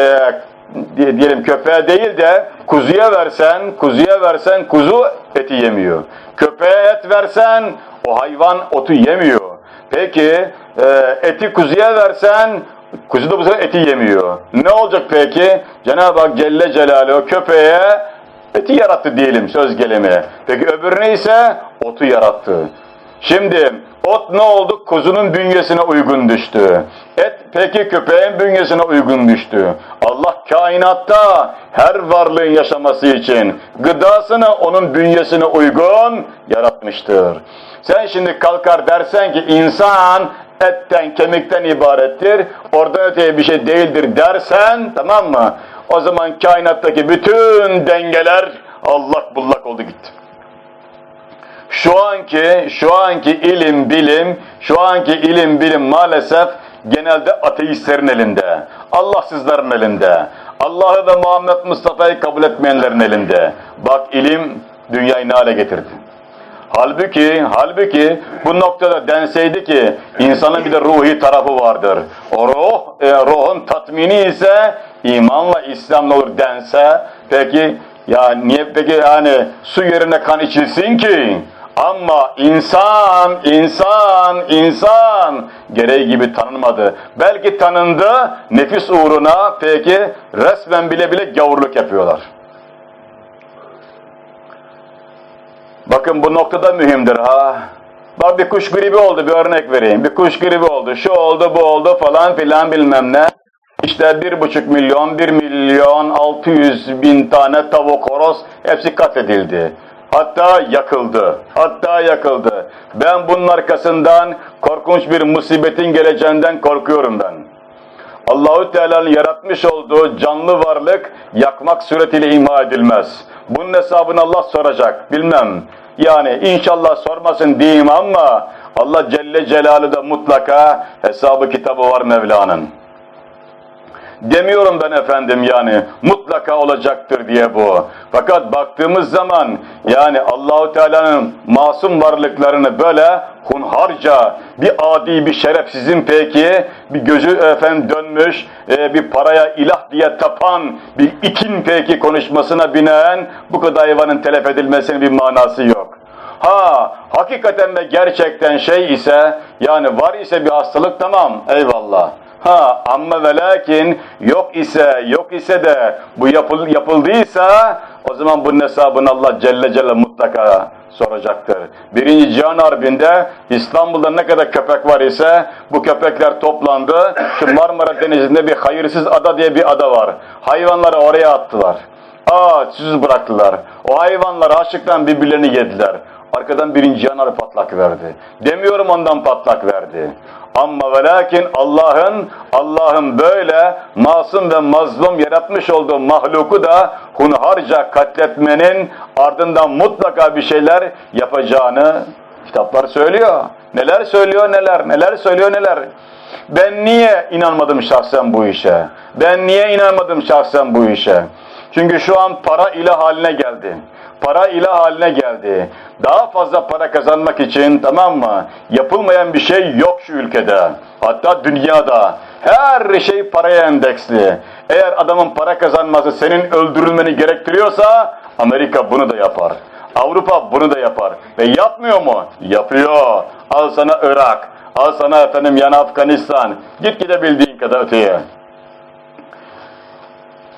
diyelim köpeğe değil de kuzuya versen, kuzuya versen kuzu eti yemiyor. Köpeğe et versen o hayvan otu yemiyor. Peki e, eti kuzuya versen kuzu da bu sefer eti yemiyor. Ne olacak peki? Cenab-ı Hak Celle Celaluhu köpeğe eti yarattı diyelim söz gelimi. Peki öbürüne ise otu yarattı. Şimdi ot ne oldu? Kuzunun bünyesine uygun düştü. Et peki köpeğin bünyesine uygun düştü. Allah kainatta her varlığın yaşaması için gıdasını onun bünyesine uygun yaratmıştır. Sen şimdi kalkar dersen ki insan etten kemikten ibarettir, oradan öteye bir şey değildir dersen tamam mı? O zaman kainattaki bütün dengeler allak bullak oldu gitti. Şu anki, şu anki ilim, bilim, şu anki ilim, bilim maalesef genelde ateistlerin elinde, Allahsızların elinde, Allah'ı ve Muhammed Mustafa'yı kabul etmeyenlerin elinde. Bak ilim dünyayı ne hale getirdi. Halbuki, halbuki bu noktada denseydi ki insanın bir de ruhi tarafı vardır. O ruh, e, ruhun tatmini ise imanla İslam'la olur dense, peki ya niye peki yani su yerine kan içilsin ki? Ama insan, insan, insan gereği gibi tanınmadı. Belki tanındı, nefis uğruna peki resmen bile bile gavurluk yapıyorlar. Bakın bu noktada mühimdir ha. Bak bir kuş gribi oldu bir örnek vereyim. Bir kuş gribi oldu, şu oldu, bu oldu falan filan bilmem ne. İşte bir buçuk milyon, bir milyon, altı yüz bin tane tavuk, horoz hepsi katledildi. Hatta yakıldı. Hatta yakıldı. Ben bunun arkasından korkunç bir musibetin geleceğinden korkuyorum ben. Allahü Teala'nın yaratmış olduğu canlı varlık yakmak suretiyle imha edilmez. Bunun hesabını Allah soracak. Bilmem. Yani inşallah sormasın diyeyim ama Allah Celle Celaluhu da mutlaka hesabı kitabı var Mevla'nın. Demiyorum ben efendim yani mutlaka olacaktır diye bu. Fakat baktığımız zaman yani Allahu Teala'nın masum varlıklarını böyle hunharca bir adi bir şerefsizin peki bir gözü efendim dönmüş e, bir paraya ilah diye tapan bir itin peki konuşmasına binaen bu kadar hayvanın telef edilmesinin bir manası yok. Ha hakikaten ve gerçekten şey ise yani var ise bir hastalık tamam eyvallah. Ha amma ve lakin yok ise yok ise de bu yapıl, yapıldıysa o zaman bunun hesabını Allah Celle Celle mutlaka soracaktır. Birinci Cihan Harbi'nde İstanbul'da ne kadar köpek var ise bu köpekler toplandı. Şu Marmara Denizi'nde bir hayırsız ada diye bir ada var. Hayvanları oraya attılar. Aa süz bıraktılar. O hayvanlar açlıktan birbirlerini yediler. Arkadan birinci Harbi patlak verdi. Demiyorum ondan patlak verdi. Ama ve lakin Allah'ın Allah'ın böyle masum ve mazlum yaratmış olduğu mahluku da hunharca katletmenin ardından mutlaka bir şeyler yapacağını kitaplar söylüyor. Neler söylüyor neler, neler söylüyor neler. Ben niye inanmadım şahsen bu işe? Ben niye inanmadım şahsen bu işe? Çünkü şu an para ilah haline geldi. Para ilah haline geldi. Daha fazla para kazanmak için tamam mı? Yapılmayan bir şey yok şu ülkede. Hatta dünyada. Her şey paraya endeksli. Eğer adamın para kazanması senin öldürülmeni gerektiriyorsa Amerika bunu da yapar. Avrupa bunu da yapar. Ve yapmıyor mu? Yapıyor. Al sana Irak. Al sana efendim yan Afganistan. Git gidebildiğin kadar öteye.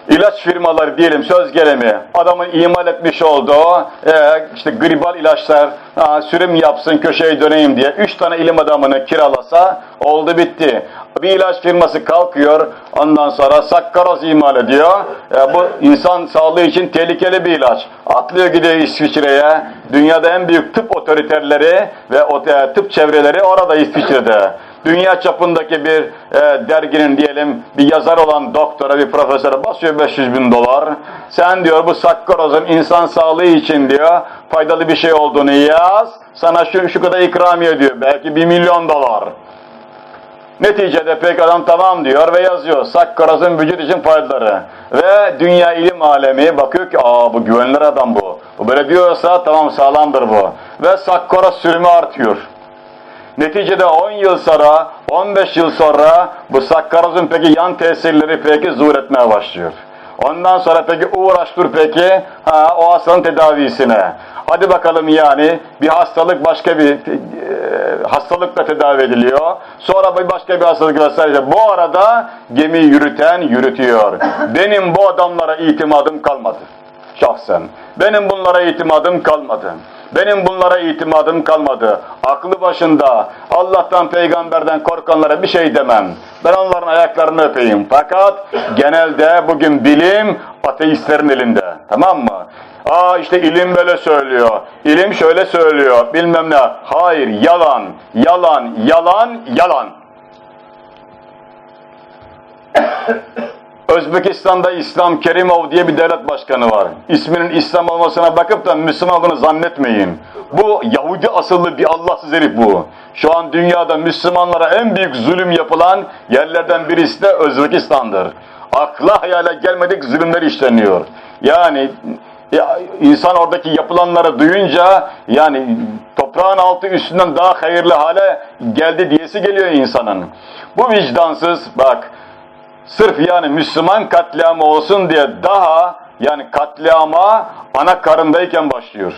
İlaç firmaları diyelim söz gelimi adamın imal etmiş olduğu e, işte gribal ilaçlar ha, sürüm yapsın köşeye döneyim diye üç tane ilim adamını kiralasa oldu bitti. Bir ilaç firması kalkıyor ondan sonra sakkaroz imal ediyor. E, bu insan sağlığı için tehlikeli bir ilaç. Atlıyor gidiyor İsviçre'ye. Dünyada en büyük tıp otoriterleri ve e, tıp çevreleri orada İsviçre'de dünya çapındaki bir e, derginin diyelim bir yazar olan doktora, bir profesöre basıyor 500 bin dolar. Sen diyor bu sakkarozun insan sağlığı için diyor faydalı bir şey olduğunu yaz. Sana şu, şu kadar ikramiye diyor. Belki bir milyon dolar. Neticede pek adam tamam diyor ve yazıyor. Sakkarozun vücut için faydaları. Ve dünya ilim alemi bakıyor ki aa bu güvenilir adam bu. Bu böyle diyorsa tamam sağlamdır bu. Ve sakkaroz sürümü artıyor. Neticede 10 yıl sonra, 15 yıl sonra bu sakkarozun peki yan tesirleri peki zuhur etmeye başlıyor. Ondan sonra peki uğraş dur peki ha, o hastalığın tedavisine. Hadi bakalım yani bir hastalık başka bir e, hastalıkla tedavi ediliyor. Sonra bir başka bir hastalık vesaire. Bu arada gemi yürüten yürütüyor. Benim bu adamlara itimadım kalmadı şahsen. Benim bunlara itimadım kalmadı. Benim bunlara itimadım kalmadı. Aklı başında Allah'tan peygamberden korkanlara bir şey demem. Ben onların ayaklarını öpeyim. Fakat genelde bugün bilim ateistlerin elinde. Tamam mı? Aa işte ilim böyle söylüyor. İlim şöyle söylüyor. Bilmem ne. Hayır yalan, yalan, yalan, yalan. Özbekistan'da İslam Kerimov diye bir devlet başkanı var. İsminin İslam olmasına bakıp da Müslüman olduğunu zannetmeyin. Bu Yahudi asıllı bir Allahsız herif bu. Şu an dünyada Müslümanlara en büyük zulüm yapılan yerlerden birisi de Özbekistan'dır. Akla hayale gelmedik zulümler işleniyor. Yani ya, insan oradaki yapılanları duyunca yani toprağın altı üstünden daha hayırlı hale geldi diyesi geliyor insanın. Bu vicdansız bak sırf yani Müslüman katliamı olsun diye daha yani katliama ana karındayken başlıyor.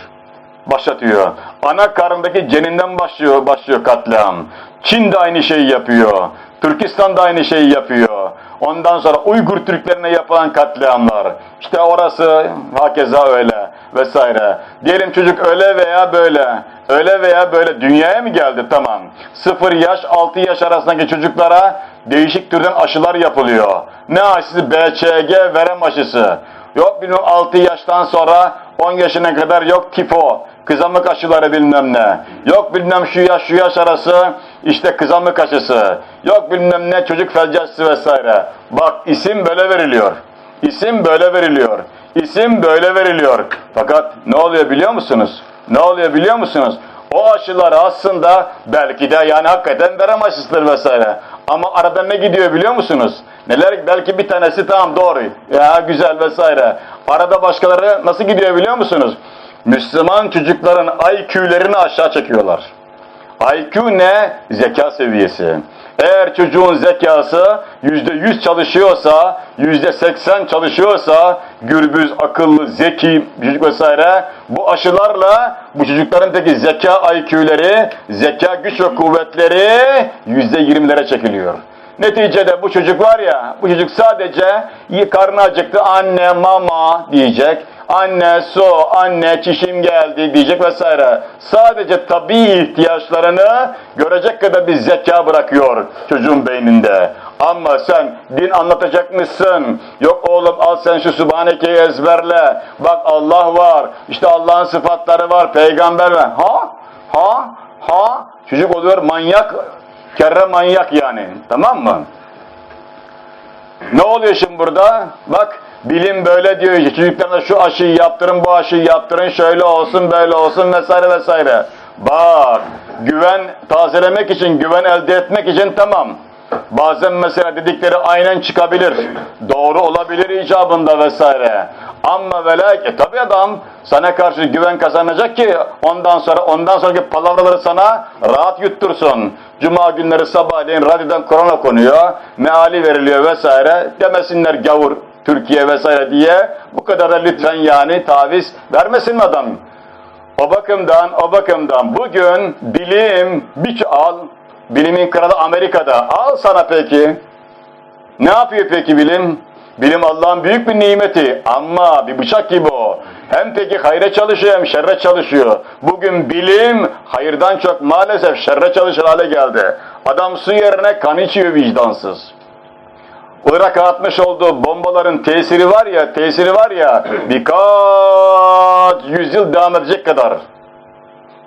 Başlatıyor. Ana karındaki ceninden başlıyor, başlıyor katliam. Çin de aynı şeyi yapıyor. Türkistan da aynı şeyi yapıyor. Ondan sonra Uygur Türklerine yapılan katliamlar. İşte orası hakeza öyle vesaire. Diyelim çocuk öyle veya böyle. Öyle veya böyle dünyaya mı geldi? Tamam. 0 yaş 6 yaş arasındaki çocuklara değişik türden aşılar yapılıyor. Ne aşısı? BCG verem aşısı. Yok bilmem 6 yaştan sonra 10 yaşına kadar yok tifo, kızamık aşıları bilmem ne. Yok bilmem şu yaş şu yaş arası işte kızamık aşısı. Yok bilmem ne çocuk felci aşısı vesaire. Bak isim böyle veriliyor. İsim böyle veriliyor. İsim böyle veriliyor. Fakat ne oluyor biliyor musunuz? Ne oluyor biliyor musunuz? O aşılar aslında belki de yani hakikaten verem aşısıdır vesaire. Ama arada ne gidiyor biliyor musunuz? Neler belki bir tanesi tamam doğru. Ya güzel vesaire. Arada başkaları nasıl gidiyor biliyor musunuz? Müslüman çocukların IQ'lerini aşağı çekiyorlar. IQ ne? Zeka seviyesi. Eğer çocuğun zekası yüzde yüz çalışıyorsa, yüzde seksen çalışıyorsa, gürbüz, akıllı, zeki, çocuk vesaire, bu aşılarla bu çocukların peki zeka IQ'leri, zeka güç ve kuvvetleri yüzde yirmilere çekiliyor. Neticede bu çocuk var ya, bu çocuk sadece karnı acıktı, anne, mama diyecek. Anne, su, anne, çişim geldi diyecek vesaire. Sadece tabii ihtiyaçlarını görecek kadar bir zeka bırakıyor çocuğun beyninde. Ama sen din anlatacakmışsın. Yok oğlum al sen şu Sübhaneke'yi ezberle. Bak Allah var. İşte Allah'ın sıfatları var. Peygamber var. Ha? Ha? Ha? Çocuk oluyor manyak. Kerre manyak yani. Tamam mı? Ne oluyor şimdi burada? Bak bilim böyle diyor ki çocuklarına şu aşıyı yaptırın, bu aşıyı yaptırın, şöyle olsun, böyle olsun vesaire vesaire. Bak güven tazelemek için, güven elde etmek için tamam. Bazen mesela dedikleri aynen çıkabilir. Doğru olabilir icabında vesaire. Ama ve e tabi adam sana karşı güven kazanacak ki ondan sonra ondan sonraki palavraları sana rahat yuttursun. Cuma günleri sabahleyin radyodan korona konuyor, meali veriliyor vesaire. Demesinler gavur Türkiye vesaire diye. Bu kadar da lütfen yani taviz vermesin mi adam? O bakımdan, o bakımdan bugün bilim bir al, bilimin kralı Amerika'da. Al sana peki. Ne yapıyor peki bilim? Bilim Allah'ın büyük bir nimeti ama bir bıçak gibi o. Hem peki hayra çalışıyor hem şerre çalışıyor. Bugün bilim hayırdan çok maalesef şerre çalışır hale geldi. Adam su yerine kan içiyor vicdansız. Irak'a atmış olduğu bombaların tesiri var ya, tesiri var ya birkaç yüzyıl devam edecek kadar.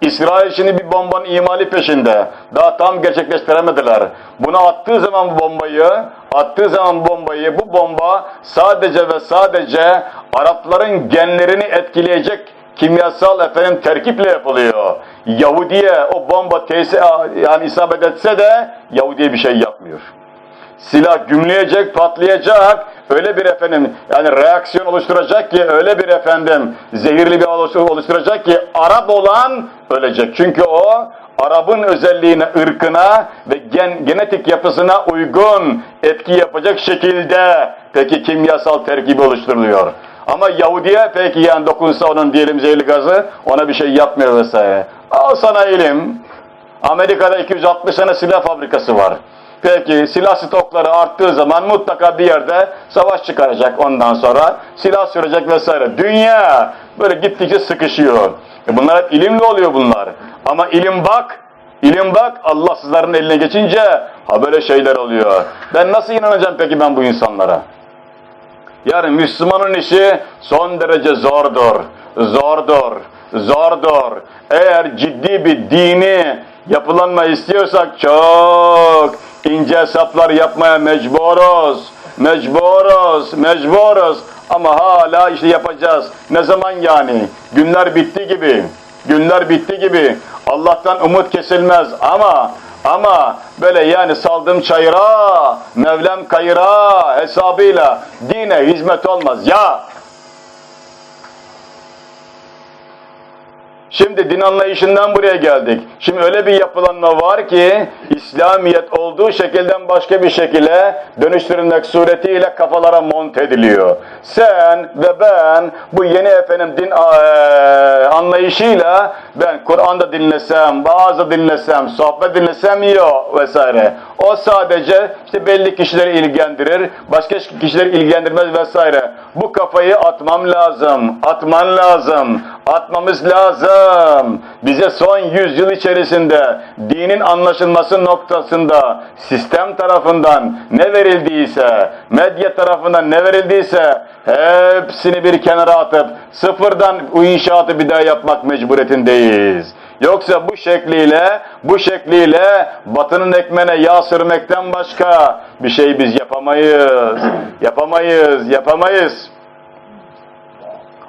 İsrail şimdi bir bombanın imali peşinde. Daha tam gerçekleştiremediler. Bunu attığı zaman bombayı, attığı zaman bombayı, bu bomba sadece ve sadece Arapların genlerini etkileyecek kimyasal efendim terkiple yapılıyor. Yahudiye o bomba tesir yani isabet etse de Yahudiye bir şey yapmıyor silah gümleyecek, patlayacak, öyle bir efendim yani reaksiyon oluşturacak ki, öyle bir efendim zehirli bir oluşturacak ki Arap olan ölecek. Çünkü o Arap'ın özelliğine, ırkına ve gen, genetik yapısına uygun etki yapacak şekilde peki kimyasal terkibi oluşturuluyor. Ama Yahudiye peki yani dokunsa onun diyelim zehirli gazı ona bir şey yapmıyor vesaire. Al sana ilim. Amerika'da 260 tane silah fabrikası var. Peki silah stokları arttığı zaman mutlaka bir yerde savaş çıkaracak ondan sonra. Silah sürecek vesaire. Dünya böyle gittikçe sıkışıyor. E bunlar hep ilimli oluyor bunlar. Ama ilim bak, ilim bak Allahsızların eline geçince ha böyle şeyler oluyor. Ben nasıl inanacağım peki ben bu insanlara? Yani Müslümanın işi son derece zordur. Zordur. Zordur. Eğer ciddi bir dini yapılanma istiyorsak çok ince hesaplar yapmaya mecburuz. Mecburuz, mecburuz. Ama hala işte yapacağız. Ne zaman yani? Günler bitti gibi. Günler bitti gibi. Allah'tan umut kesilmez ama ama böyle yani saldım çayıra, Mevlam kayıra hesabıyla dine hizmet olmaz. Ya Şimdi din anlayışından buraya geldik. Şimdi öyle bir yapılanma var ki İslamiyet olduğu şekilden başka bir şekilde dönüştürülmek suretiyle kafalara mont ediliyor. Sen ve ben bu yeni efendim din anlayışıyla ben Kur'an'da dinlesem, bazı dinlesem, sohbet dinlesem yok vesaire. O sadece işte belli kişileri ilgilendirir, başka kişileri ilgilendirmez vesaire. Bu kafayı atmam lazım, atman lazım, atmamız lazım. Bize son yüzyıl içerisinde dinin anlaşılması noktasında sistem tarafından ne verildiyse, medya tarafından ne verildiyse hepsini bir kenara atıp sıfırdan bu inşaatı bir daha yapmak mecburiyetindeyiz. Yoksa bu şekliyle, bu şekliyle batının ekmene yağ sürmekten başka bir şey biz yapamayız. Yapamayız, yapamayız.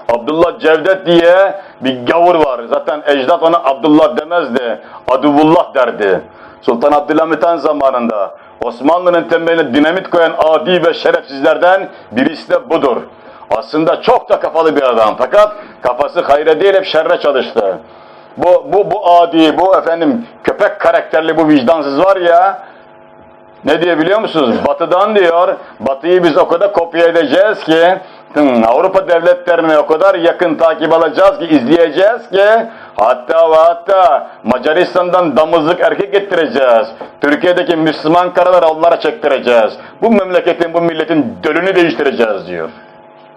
Abdullah Cevdet diye bir gavur var. Zaten ecdat ona Abdullah demezdi. Aduvullah derdi. Sultan Abdülhamit Han zamanında Osmanlı'nın temeline dinamit koyan adi ve şerefsizlerden birisi de budur. Aslında çok da kafalı bir adam fakat kafası hayra değil hep şerre çalıştı. Bu, bu, bu adi, bu efendim köpek karakterli bu vicdansız var ya ne diye biliyor musunuz? Batı'dan diyor, Batı'yı biz o kadar kopya edeceğiz ki Avrupa devletlerini o kadar yakın takip alacağız ki, izleyeceğiz ki hatta ve hatta Macaristan'dan damızlık erkek getireceğiz. Türkiye'deki Müslüman karaları onlara çektireceğiz. Bu memleketin, bu milletin dölünü değiştireceğiz diyor.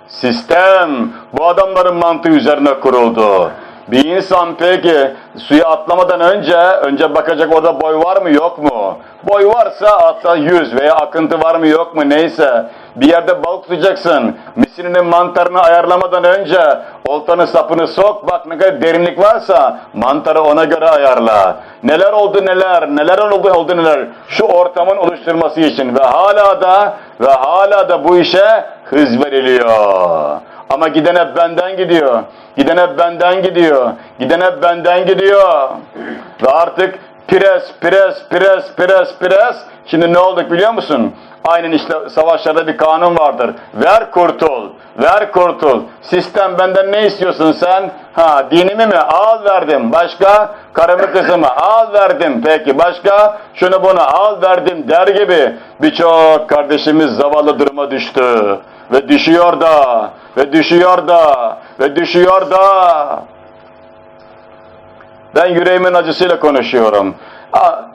Sistem bu adamların mantığı üzerine kuruldu. Bir insan peki suya atlamadan önce önce bakacak orada boy var mı yok mu? Boy varsa hatta yüz veya akıntı var mı yok mu neyse. Bir yerde balık tutacaksın. Misininin mantarını ayarlamadan önce oltanın sapını sok bak ne kadar derinlik varsa mantarı ona göre ayarla. Neler oldu neler, neler oldu oldu neler. Şu ortamın oluşturması için ve hala da ve hala da bu işe hız veriliyor. Ama giden hep benden gidiyor. Giden hep benden gidiyor. Giden hep benden gidiyor. Ve artık pres, pres, pres, pres, pres. Şimdi ne olduk biliyor musun? Aynen işte savaşlarda bir kanun vardır. Ver kurtul, ver kurtul. Sistem benden ne istiyorsun sen? Ha dinimi mi? Al verdim. Başka? Karımı kızımı al verdim. Peki başka? Şunu bunu al verdim der gibi. Birçok kardeşimiz zavallı duruma düştü. Ve düşüyor da, ve düşüyor da, ve düşüyor da. Ben yüreğimin acısıyla konuşuyorum.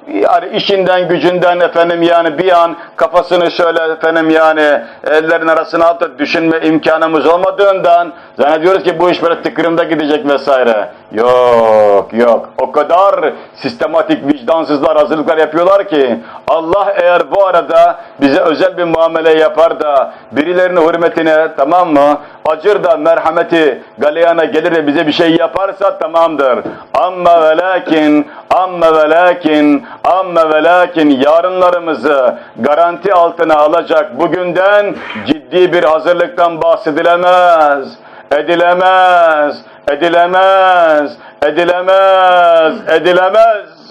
Yani işinden gücünden efendim yani bir an kafasını şöyle efendim yani ellerin arasına atıp düşünme imkanımız olmadığından zannediyoruz ki bu iş böyle tıkırında gidecek vesaire. Yok yok o kadar sistematik vicdansızlar hazırlıklar yapıyorlar ki Allah eğer bu arada bize özel bir muamele yapar da birilerinin hürmetine tamam mı acır da merhameti galeyana gelir de bize bir şey yaparsa tamamdır. Amma ve lakin amma ve lakin amma ve lakin yarınlarımızı garanti altına alacak bugünden ciddi bir hazırlıktan bahsedilemez. Edilemez, edilemez, edilemez, edilemez.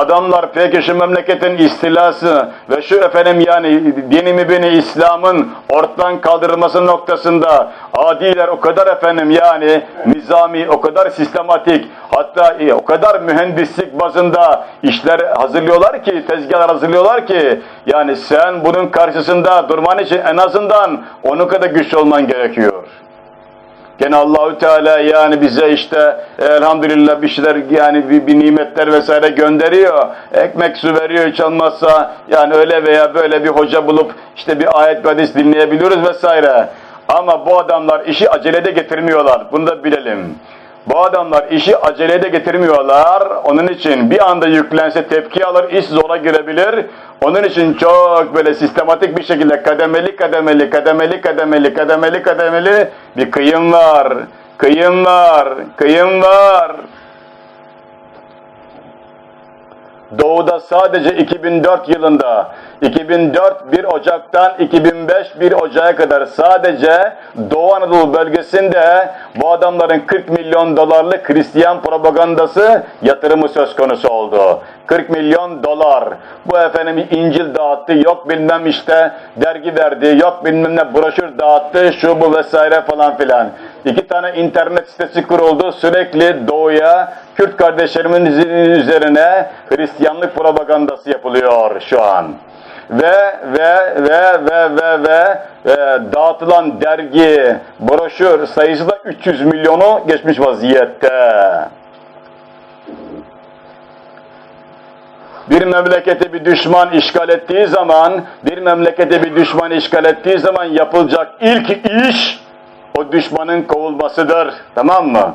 Adamlar peki şu memleketin istilası ve şu efendim yani dinimi beni İslam'ın ortadan kaldırılması noktasında adiler o kadar efendim yani nizami o kadar sistematik hatta o kadar mühendislik bazında işler hazırlıyorlar ki tezgahlar hazırlıyorlar ki yani sen bunun karşısında durman için en azından onun kadar güçlü olman gerekiyor. Gene Allahü Teala yani bize işte elhamdülillah bir şeyler yani bir, bir nimetler vesaire gönderiyor. Ekmek su veriyor hiç olmazsa yani öyle veya böyle bir hoca bulup işte bir ayet bir hadis dinleyebiliyoruz vesaire. Ama bu adamlar işi acelede getirmiyorlar. Bunu da bilelim. Bu adamlar işi acelede getirmiyorlar. Onun için bir anda yüklense tepki alır, iş zora girebilir. Onun için çok böyle sistematik bir şekilde kademeli kademeli kademeli kademeli kademeli kademeli bir kıyım var. Kıyım var. Kıyım var. Doğu'da sadece 2004 yılında 2004 1 Ocak'tan 2005 1 Ocak'a kadar sadece Doğu Anadolu bölgesinde bu adamların 40 milyon dolarlık Hristiyan propagandası yatırımı söz konusu oldu. 40 milyon dolar. Bu efendim İncil dağıttı, yok bilmem işte dergi verdi, yok bilmem ne broşür dağıttı, şu bu vesaire falan filan. İki tane internet sitesi kuruldu. Sürekli doğuya, Kürt kardeşlerimin üzerine Hristiyanlık propagandası yapılıyor şu an. Ve ve ve ve ve ve e, dağıtılan dergi, broşür sayısı da 300 milyonu geçmiş vaziyette. Bir memleketi bir düşman işgal ettiği zaman, bir memleketi bir düşman işgal ettiği zaman yapılacak ilk iş o düşmanın kovulmasıdır. Tamam mı?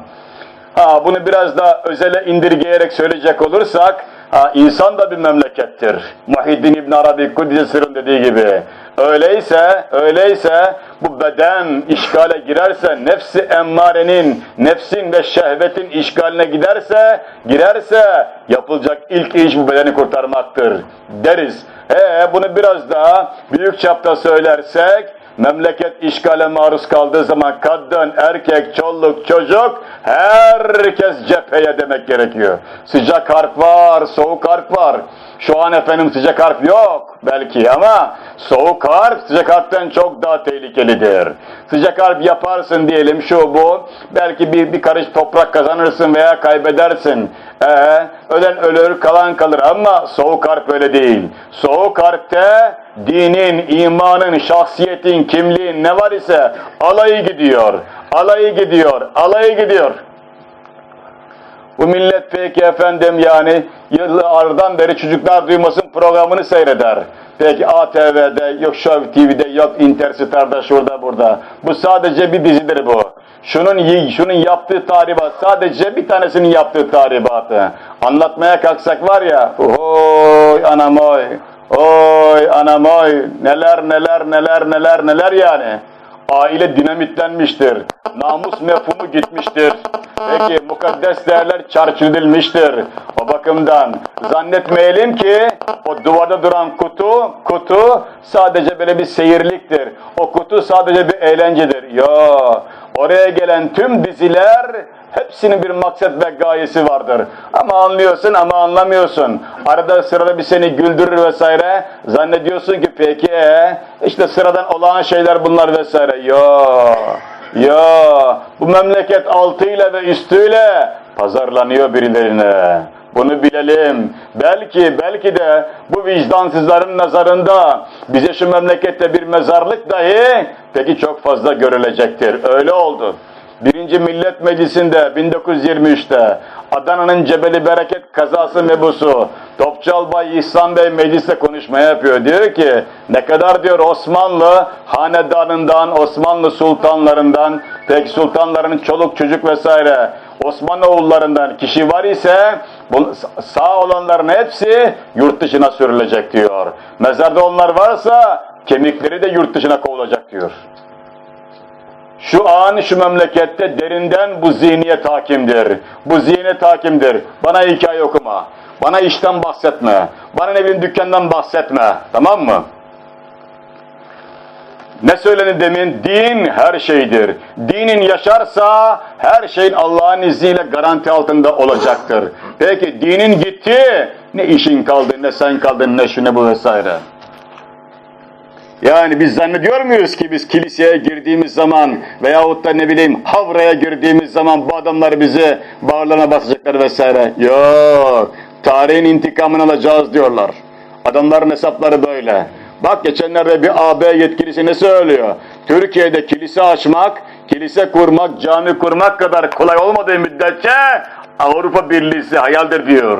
Ha, bunu biraz daha özele indirgeyerek söyleyecek olursak, ha, insan da bir memlekettir. Muhyiddin İbn Arabi Kuddisir'in dediği gibi. Öyleyse, öyleyse bu beden işgale girerse, nefsi emmarenin, nefsin ve şehvetin işgaline giderse, girerse yapılacak ilk iş bu bedeni kurtarmaktır deriz. Ee, bunu biraz daha büyük çapta söylersek, memleket işgale maruz kaldığı zaman kadın, erkek, çoluk, çocuk herkes cepheye demek gerekiyor. Sıcak harp var, soğuk harp var. Şu an efendim sıcak harp yok belki ama soğuk harp sıcak harpten çok daha tehlikelidir. Sıcak harp yaparsın diyelim şu bu. Belki bir, bir karış toprak kazanırsın veya kaybedersin. Ee, ölen ölür kalan kalır ama soğuk harp öyle değil. Soğuk harpte dinin, imanın, şahsiyetin, kimliğin ne var ise alayı gidiyor. Alayı gidiyor. Alayı gidiyor. Bu millet peki efendim yani yıllardan beri çocuklar duymasın programını seyreder. Peki ATV'de, yok Show TV'de, yok Interstar'da, şurada burada. Bu sadece bir dizidir bu. Şunun şunun yaptığı tahribat, sadece bir tanesinin yaptığı tahribatı. Anlatmaya kalksak var ya, oy anam oy, oy anam oy, neler neler neler neler neler yani. Aile dinamitlenmiştir. Namus mefhumu gitmiştir. Peki mukaddes değerler çarçur O bakımdan zannetmeyelim ki o duvarda duran kutu, kutu sadece böyle bir seyirliktir. O kutu sadece bir eğlencedir. Yo, oraya gelen tüm diziler Hepsinin bir maksat ve gayesi vardır. Ama anlıyorsun ama anlamıyorsun. Arada sırada bir seni güldürür vesaire. Zannediyorsun ki peki ee, işte sıradan olağan şeyler bunlar vesaire. Yo, yo. Bu memleket altıyla ve üstüyle pazarlanıyor birilerine. Bunu bilelim. Belki, belki de bu vicdansızların nazarında bize şu memlekette bir mezarlık dahi peki çok fazla görülecektir. Öyle oldu. Birinci Millet Meclisi'nde 1923'te Adana'nın Cebeli Bereket kazası mebusu Topçalbay İhsan Bey mecliste konuşma yapıyor. Diyor ki ne kadar diyor Osmanlı hanedanından, Osmanlı sultanlarından, pek sultanların çoluk çocuk vesaire Osmanlı oğullarından kişi var ise sağ olanların hepsi yurt dışına sürülecek diyor. Mezarda onlar varsa kemikleri de yurt dışına kovulacak diyor. Şu an şu memlekette derinden bu zihniyet hakimdir. Bu zihniyet hakimdir. Bana hikaye okuma. Bana işten bahsetme. Bana ne bileyim dükkandan bahsetme. Tamam mı? Ne söyledi demin? Din her şeydir. Dinin yaşarsa her şeyin Allah'ın izniyle garanti altında olacaktır. Peki dinin gitti, ne işin kaldı, ne sen kaldın, ne şu ne bu vesaire. Yani biz zannediyor muyuz ki biz kiliseye girdiğimiz zaman veyahut da ne bileyim havraya girdiğimiz zaman bu adamlar bizi bağırlarına basacaklar vesaire. Yok. Tarihin intikamını alacağız diyorlar. Adamların hesapları böyle. Bak geçenlerde bir AB yetkilisi ne söylüyor? Türkiye'de kilise açmak, kilise kurmak, cami kurmak kadar kolay olmadığı müddetçe Avrupa Birliği hayaldir diyor.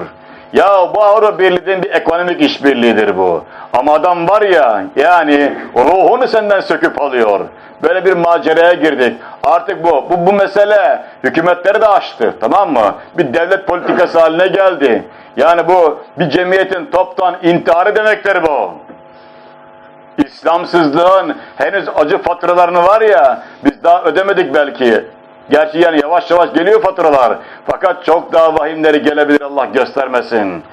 Ya bu Avrupa Birliği'nin bir ekonomik işbirliğidir bu. Ama adam var ya yani ruhunu senden söküp alıyor. Böyle bir maceraya girdik. Artık bu, bu, bu mesele hükümetleri de açtı tamam mı? Bir devlet politikası haline geldi. Yani bu bir cemiyetin toptan intiharı demektir bu. İslamsızlığın henüz acı faturalarını var ya biz daha ödemedik belki. Gerçi yani yavaş yavaş geliyor faturalar. Fakat çok daha vahimleri gelebilir Allah göstermesin.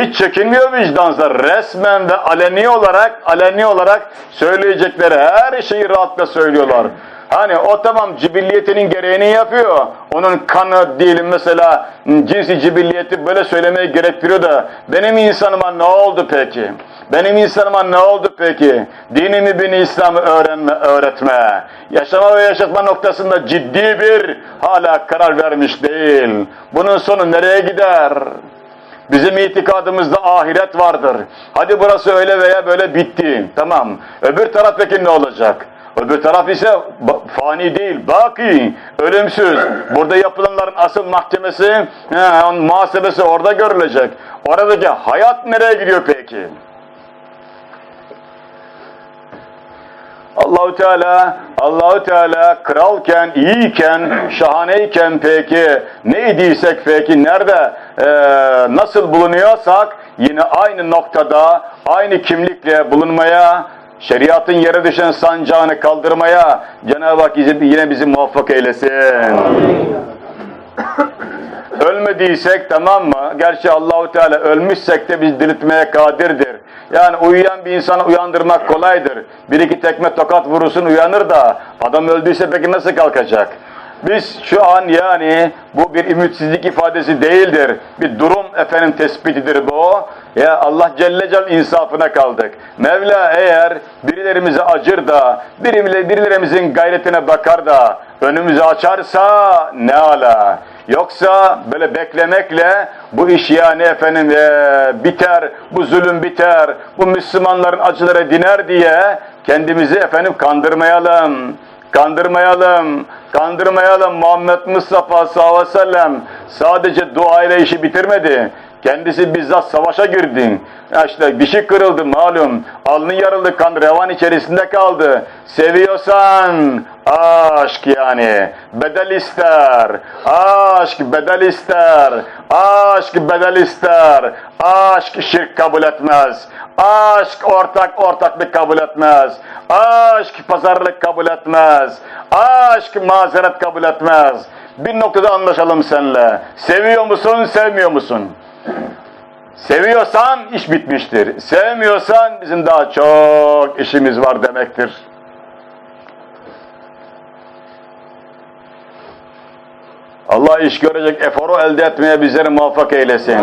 Hiç çekinmiyor vicdanslar. Resmen ve aleni olarak, aleni olarak söyleyecekleri her şeyi rahatla söylüyorlar. Hani o tamam cibilliyetinin gereğini yapıyor. Onun kanı diyelim mesela cinsi cibilliyeti böyle söylemeyi gerektiriyor da benim insanıma ne oldu peki? Benim insanıma ne oldu peki? Dinimi beni İslam'ı öğrenme, öğretme. Yaşama ve yaşatma noktasında ciddi bir hala karar vermiş değil. Bunun sonu nereye gider? Bizim itikadımızda ahiret vardır. Hadi burası öyle veya böyle bitti. Tamam. Öbür taraf peki ne olacak? Öbür taraf ise fani değil, baki, ölümsüz. Burada yapılanların asıl mahkemesi, he, muhasebesi orada görülecek. Oradaki hayat nereye gidiyor peki? Allahu Teala Allahu Teala kralken, iyiyken, şahaneyken peki neydiysek peki nerede e, nasıl bulunuyorsak yine aynı noktada aynı kimlikle bulunmaya şeriatın yere düşen sancağını kaldırmaya Cenab-ı Hak yine bizi muvaffak eylesin. Ölmediysek tamam mı? Gerçi Allahu Teala ölmüşsek de biz diriltmeye kadirdir. Yani uyuyan bir insanı uyandırmak kolaydır. Bir iki tekme tokat vurursun uyanır da adam öldüyse peki nasıl kalkacak? Biz şu an yani bu bir ümitsizlik ifadesi değildir. Bir durum efendim tespitidir bu. Ya Allah Celle Celle insafına kaldık. Mevla eğer birilerimize acır da, birilerimizin gayretine bakar da, önümüzü açarsa ne ala. Yoksa böyle beklemekle bu iş yani efendim e, biter, bu zulüm biter, bu Müslümanların acıları diner diye kendimizi efendim kandırmayalım. Kandırmayalım, kandırmayalım. Muhammed Mustafa sallallahu aleyhi ve sellem sadece dua ile işi bitirmedi. Kendisi bizzat savaşa girdi. İşte dişi kırıldı malum. Alnı yarıldı, kan revan içerisinde kaldı. Seviyorsan aşk yani. Bedel ister. Aşk bedel ister. Aşk bedel ister. Aşk şirk kabul etmez. Aşk ortak ortaklık kabul etmez. Aşk pazarlık kabul etmez. Aşk mazeret kabul etmez. Bir noktada anlaşalım seninle. Seviyor musun, sevmiyor musun? Seviyorsan iş bitmiştir. Sevmiyorsan bizim daha çok işimiz var demektir. Allah iş görecek eforu elde etmeye bizleri muvaffak eylesin.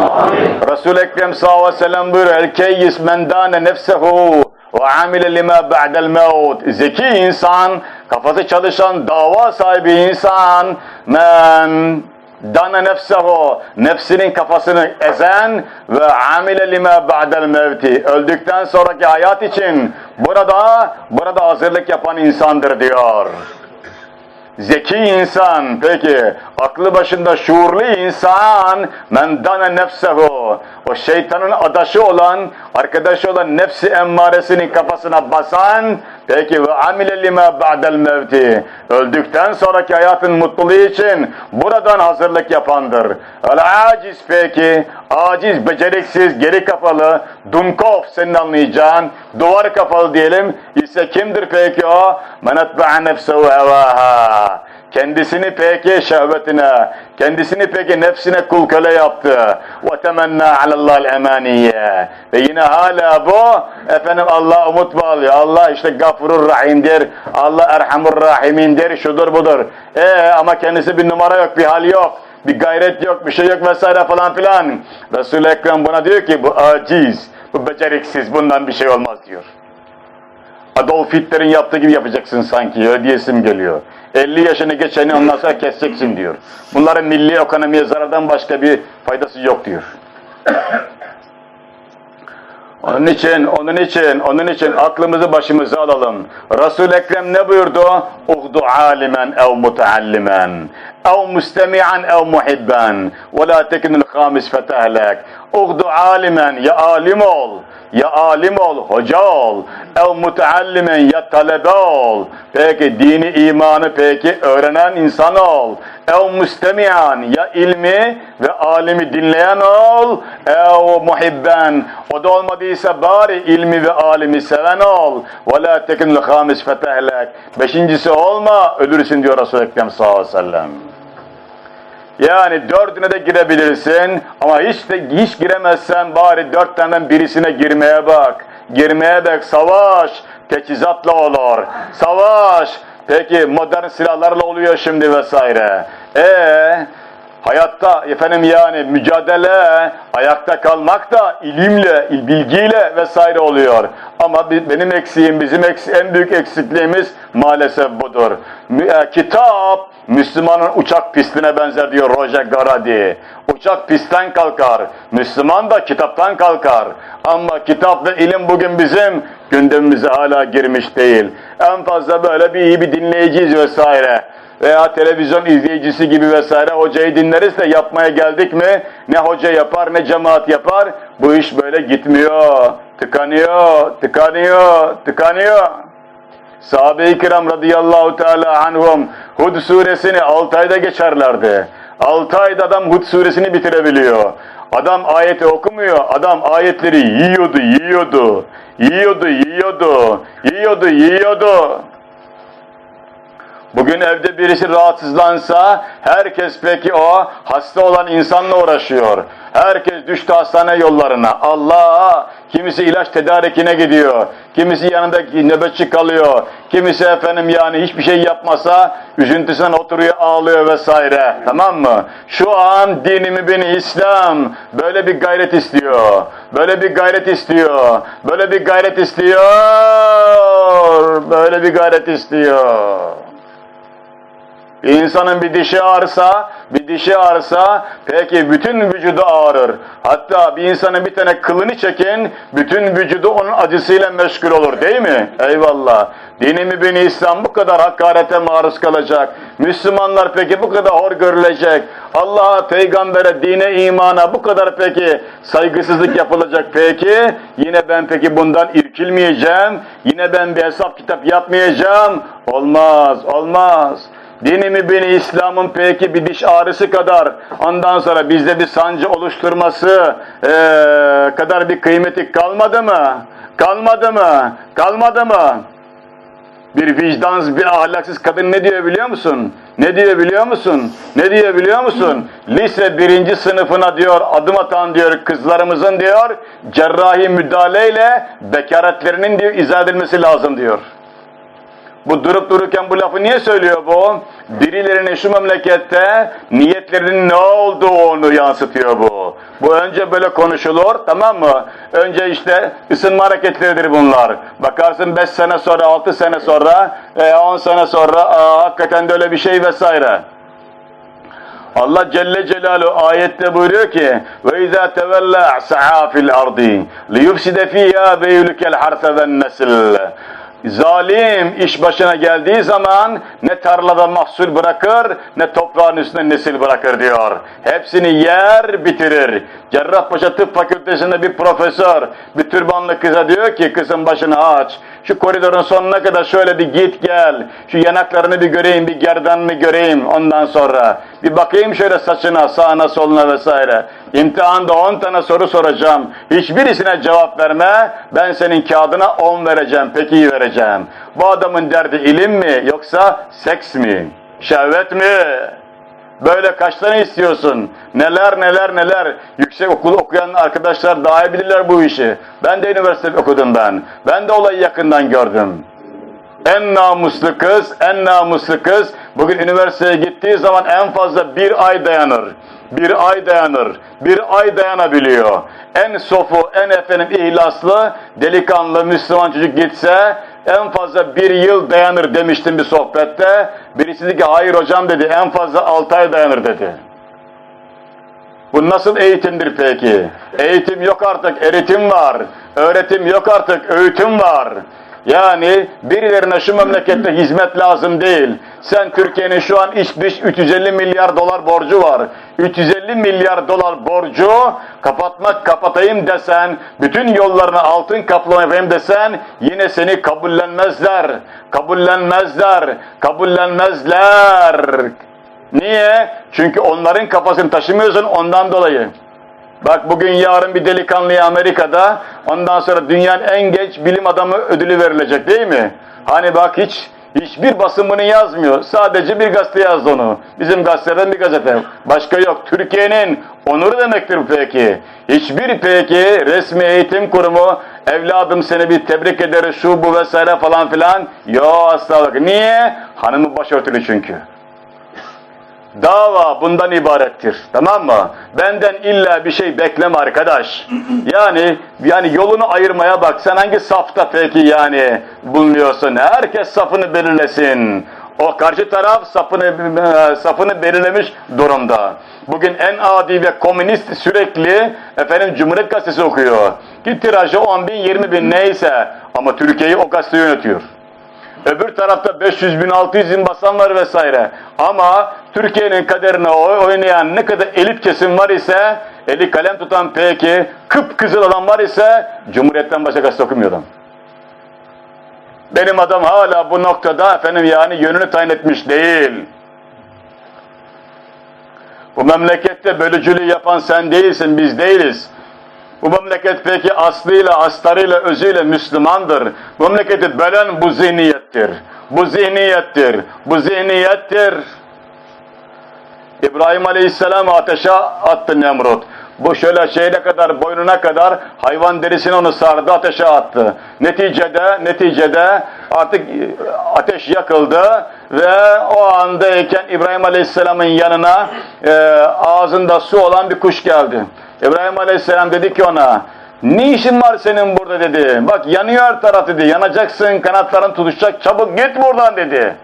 Resul-i Ekrem sallallahu aleyhi ve sellem buyuruyor. El keyyis men dâne nefsehu ve amile lima ba'del mevt. Zeki insan, kafası çalışan, dava sahibi insan, men dana nefsehu nefsinin kafasını ezen ve amile lima ba'del mevti öldükten sonraki hayat için burada burada hazırlık yapan insandır diyor. Zeki insan, peki aklı başında şuurlu insan men dana nefsehu o şeytanın adaşı olan, arkadaşı olan nefsi emmaresinin kafasına basan peki ve amile lima ba'del mevti öldükten sonraki hayatın mutluluğu için buradan hazırlık yapandır. El aciz peki aciz, beceriksiz, geri kafalı, dumkov senin anlayacağın, duvar kafalı diyelim ise kimdir peki o? Men etbe'a nefsehu hevaha kendisini peki şehvetine, kendisini peki nefsine kul köle yaptı. وَتَمَنَّا عَلَى اللّٰهِ الْاَمَانِيَّ Ve yine hala bu, efendim Allah umut bağlıyor. Allah işte gafurur rahimdir, Allah erhamur rahimindir, şudur budur. E ama kendisi bir numara yok, bir hal yok. Bir gayret yok, bir şey yok vesaire falan filan. Resul-i Ekrem buna diyor ki bu aciz, bu beceriksiz, bundan bir şey olmaz diyor. Adolf Hitler'in yaptığı gibi yapacaksın sanki, ödeyesim geliyor. 50 yaşını geçeni ondan sonra keseceksin diyor. Bunların milli ekonomiye zarardan başka bir faydası yok diyor. Onun için, onun için, onun için aklımızı başımıza alalım. Resul-i Ekrem ne buyurdu? Uhdu alimen ev muteallimen ev mustemi'an ev muhibben ve la tekinul hamis fetehlek. Uhdu alimen ya alim ol ya alim ol, hoca ol, ev muteallimen ya talebe ol. Peki dini imanı peki öğrenen insan ol. Ev müstemiyan ya ilmi ve alimi dinleyen ol. Ev muhibben o da olmadıysa bari ilmi ve alimi seven ol. Ve la tekinul hamis fetehlek. Beşincisi olma ölürsün diyor Resulü Ekrem sallallahu aleyhi ve sellem. Yani dördüne de girebilirsin ama hiç de hiç giremezsen bari dört birisine girmeye bak. Girmeye bak savaş teçhizatla olur. Savaş peki modern silahlarla oluyor şimdi vesaire. E hayatta efendim yani mücadele ayakta kalmak da ilimle, bilgiyle vesaire oluyor. Ama benim eksiğim, bizim eksi, en büyük eksikliğimiz maalesef budur. Kitap Müslümanın uçak pistine benzer diyor Roger Garadi. Uçak pistten kalkar. Müslüman da kitaptan kalkar. Ama kitap ve ilim bugün bizim gündemimize hala girmiş değil. En fazla böyle bir iyi bir dinleyiciyiz vesaire. Veya televizyon izleyicisi gibi vesaire hocayı dinleriz de yapmaya geldik mi ne hoca yapar ne cemaat yapar. Bu iş böyle gitmiyor. Tıkanıyor, tıkanıyor, tıkanıyor. Sahabe-i kiram radıyallahu teala anhum Hud suresini 6 ayda geçerlerdi. 6 ayda adam Hud suresini bitirebiliyor. Adam ayeti okumuyor, adam ayetleri yiyordu, yiyordu, yiyordu, yiyordu, yiyordu, yiyordu. Bugün evde birisi rahatsızlansa herkes peki o hasta olan insanla uğraşıyor. Herkes düştü hastane yollarına. Allah kimisi ilaç tedarikine gidiyor, kimisi yanındaki nöbetçi kalıyor, kimisi efendim yani hiçbir şey yapmasa üzüntüsünden oturuyor ağlıyor vesaire tamam mı? Şu an dinimi beni İslam böyle bir gayret istiyor, böyle bir gayret istiyor, böyle bir gayret istiyor, böyle bir gayret istiyor. Bir insanın bir dişi ağrısa, bir dişi ağrısa peki bütün vücudu ağrır. Hatta bir insanın bir tane kılını çekin, bütün vücudu onun acısıyla meşgul olur değil mi? Eyvallah. Dinimi beni İslam bu kadar hakarete maruz kalacak. Müslümanlar peki bu kadar hor görülecek. Allah'a, peygambere, dine, imana bu kadar peki saygısızlık yapılacak peki. Yine ben peki bundan irkilmeyeceğim. Yine ben bir hesap kitap yapmayacağım. Olmaz, olmaz. Dinimi beni İslam'ın peki bir diş ağrısı kadar ondan sonra bizde bir sancı oluşturması ee, kadar bir kıymeti kalmadı mı? Kalmadı mı? Kalmadı mı? Bir vicdansız, bir ahlaksız kadın ne diyor biliyor musun? Ne diyor biliyor musun? Ne diyor biliyor musun? Lise birinci sınıfına diyor adım atan diyor kızlarımızın diyor cerrahi müdahaleyle bekaretlerinin diyor izah edilmesi lazım diyor. Bu durup dururken bu lafı niye söylüyor bu? Birilerinin şu memlekette niyetlerinin ne olduğunu yansıtıyor bu. Bu önce böyle konuşulur tamam mı? Önce işte ısınma hareketleridir bunlar. Bakarsın 5 sene sonra, 6 sene sonra, 10 sene sonra aa, hakikaten de öyle bir şey vesaire. Allah Celle Celaluhu ayette buyuruyor ki tevellâ sa'a fil ardi liyufside fîhâ beyülükel harse ven nesil Zalim iş başına geldiği zaman ne tarlada mahsul bırakır ne toprağın üstüne nesil bırakır diyor. Hepsini yer bitirir. Cerrahpaşa Tıp Fakültesi'nde bir profesör bir türbanlı kıza diyor ki kızın başını aç. Şu koridorun sonuna kadar şöyle bir git gel. Şu yanaklarını bir göreyim, bir gerdanını göreyim ondan sonra. Bir bakayım şöyle saçına, sağına, soluna vesaire. İmtihanda 10 tane soru soracağım. Hiçbirisine cevap verme. Ben senin kağıdına 10 vereceğim. Peki iyi vereceğim. Bu adamın derdi ilim mi yoksa seks mi? Şehvet mi? Böyle kaç tane istiyorsun? Neler neler neler. Yüksek okul okuyan arkadaşlar daha iyi bilirler bu işi. Ben de üniversite okudum ben. Ben de olayı yakından gördüm. En namuslu kız, en namuslu kız bugün üniversiteye gittiği zaman en fazla bir ay dayanır. Bir ay dayanır. Bir ay dayanabiliyor. En sofu, en efendim ihlaslı, delikanlı Müslüman çocuk gitse en fazla bir yıl dayanır demiştim bir sohbette. Birisi dedi ki hayır hocam dedi en fazla altı ay dayanır dedi. Bu nasıl eğitimdir peki? Eğitim yok artık, eritim var. Öğretim yok artık, öğütüm var. Yani birilerine şu memlekette hizmet lazım değil. Sen Türkiye'nin şu an iç dış 350 milyar dolar borcu var. 350 milyar dolar borcu kapatmak kapatayım desen, bütün yollarını altın kaplamayayım desen yine seni kabullenmezler. Kabullenmezler. Kabullenmezler. Niye? Çünkü onların kafasını taşımıyorsun ondan dolayı. Bak bugün yarın bir delikanlıya Amerika'da ondan sonra dünyanın en genç bilim adamı ödülü verilecek değil mi? Hani bak hiç hiçbir basın bunu yazmıyor. Sadece bir gazete yazdı onu. Bizim gazeteden bir gazete. Başka yok. Türkiye'nin onuru demektir peki. Hiçbir peki resmi eğitim kurumu evladım seni bir tebrik ederiz şu bu vesaire falan filan. Yo asla bak. Niye? Hanımı başörtülü çünkü. Dava bundan ibarettir. Tamam mı? Benden illa bir şey bekleme arkadaş. Yani yani yolunu ayırmaya bak. Sen hangi safta peki yani bulunuyorsun? Herkes safını belirlesin. O karşı taraf safını safını belirlemiş durumda. Bugün en adi ve komünist sürekli efendim Cumhuriyet Gazetesi okuyor. Ki tirajı 10 bin 20 bin neyse ama Türkiye'yi o gazete yönetiyor. Öbür tarafta 500 bin 600 bin basan var vesaire. Ama Türkiye'nin kaderine oynayan ne kadar elit kesim var ise, eli kalem tutan peki, kıpkızıl adam var ise, Cumhuriyet'ten başka gazete okumuyor adam. Benim adam hala bu noktada efendim yani yönünü tayin etmiş değil. Bu memlekette bölücülüğü yapan sen değilsin, biz değiliz. Bu memleket peki aslıyla, astarıyla, özüyle Müslümandır. Bu memleketi bölen bu zihniyettir. Bu zihniyettir. Bu zihniyettir. İbrahim Aleyhisselam ateşe attı Nemrut. Bu şöyle şeyine kadar, boynuna kadar hayvan derisini onu sardı, ateşe attı. Neticede, neticede artık ateş yakıldı ve o andayken İbrahim Aleyhisselam'ın yanına e, ağzında su olan bir kuş geldi. İbrahim Aleyhisselam dedi ki ona, ne işin var senin burada dedi. Bak yanıyor her taraf dedi. Yanacaksın, kanatların tutuşacak. Çabuk git buradan dedi.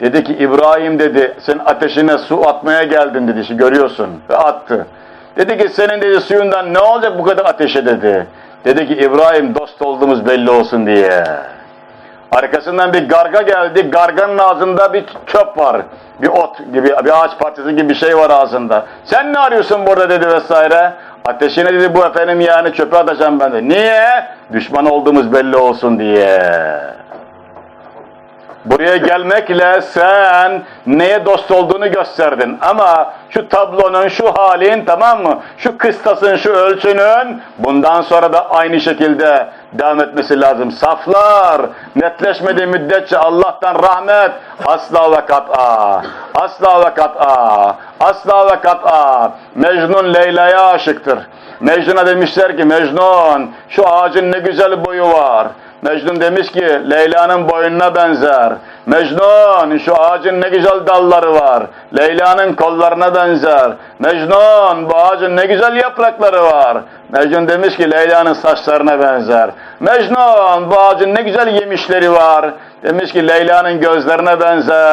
Dedi ki İbrahim dedi sen ateşine su atmaya geldin dedi. Şimdi görüyorsun. Ve attı. Dedi ki senin dedi suyundan ne olacak bu kadar ateşe dedi. Dedi ki İbrahim dost olduğumuz belli olsun diye. Arkasından bir garga geldi. Garganın ağzında bir çöp var. Bir ot gibi, bir ağaç parçası gibi bir şey var ağzında. Sen ne arıyorsun burada dedi vesaire. Ateşine dedi bu efendim yani çöpe atacağım ben de. Niye? Düşman olduğumuz belli olsun diye. Buraya gelmekle sen neye dost olduğunu gösterdin. Ama şu tablonun, şu halin tamam mı? Şu kıstasın, şu ölçünün bundan sonra da aynı şekilde devam etmesi lazım. Saflar netleşmediği müddetçe Allah'tan rahmet asla ve kat'a. Asla ve kat'a. Asla ve kat'a. Mecnun Leyla'ya aşıktır. Mecnun'a demişler ki Mecnun şu ağacın ne güzel boyu var. Mecnun demiş ki Leyla'nın boynuna benzer. Mecnun şu ağacın ne güzel dalları var. Leyla'nın kollarına benzer. Mecnun bu ağacın ne güzel yaprakları var. Mecnun demiş ki Leyla'nın saçlarına benzer. Mecnun bu ağacın ne güzel yemişleri var. Demiş ki Leyla'nın gözlerine benzer.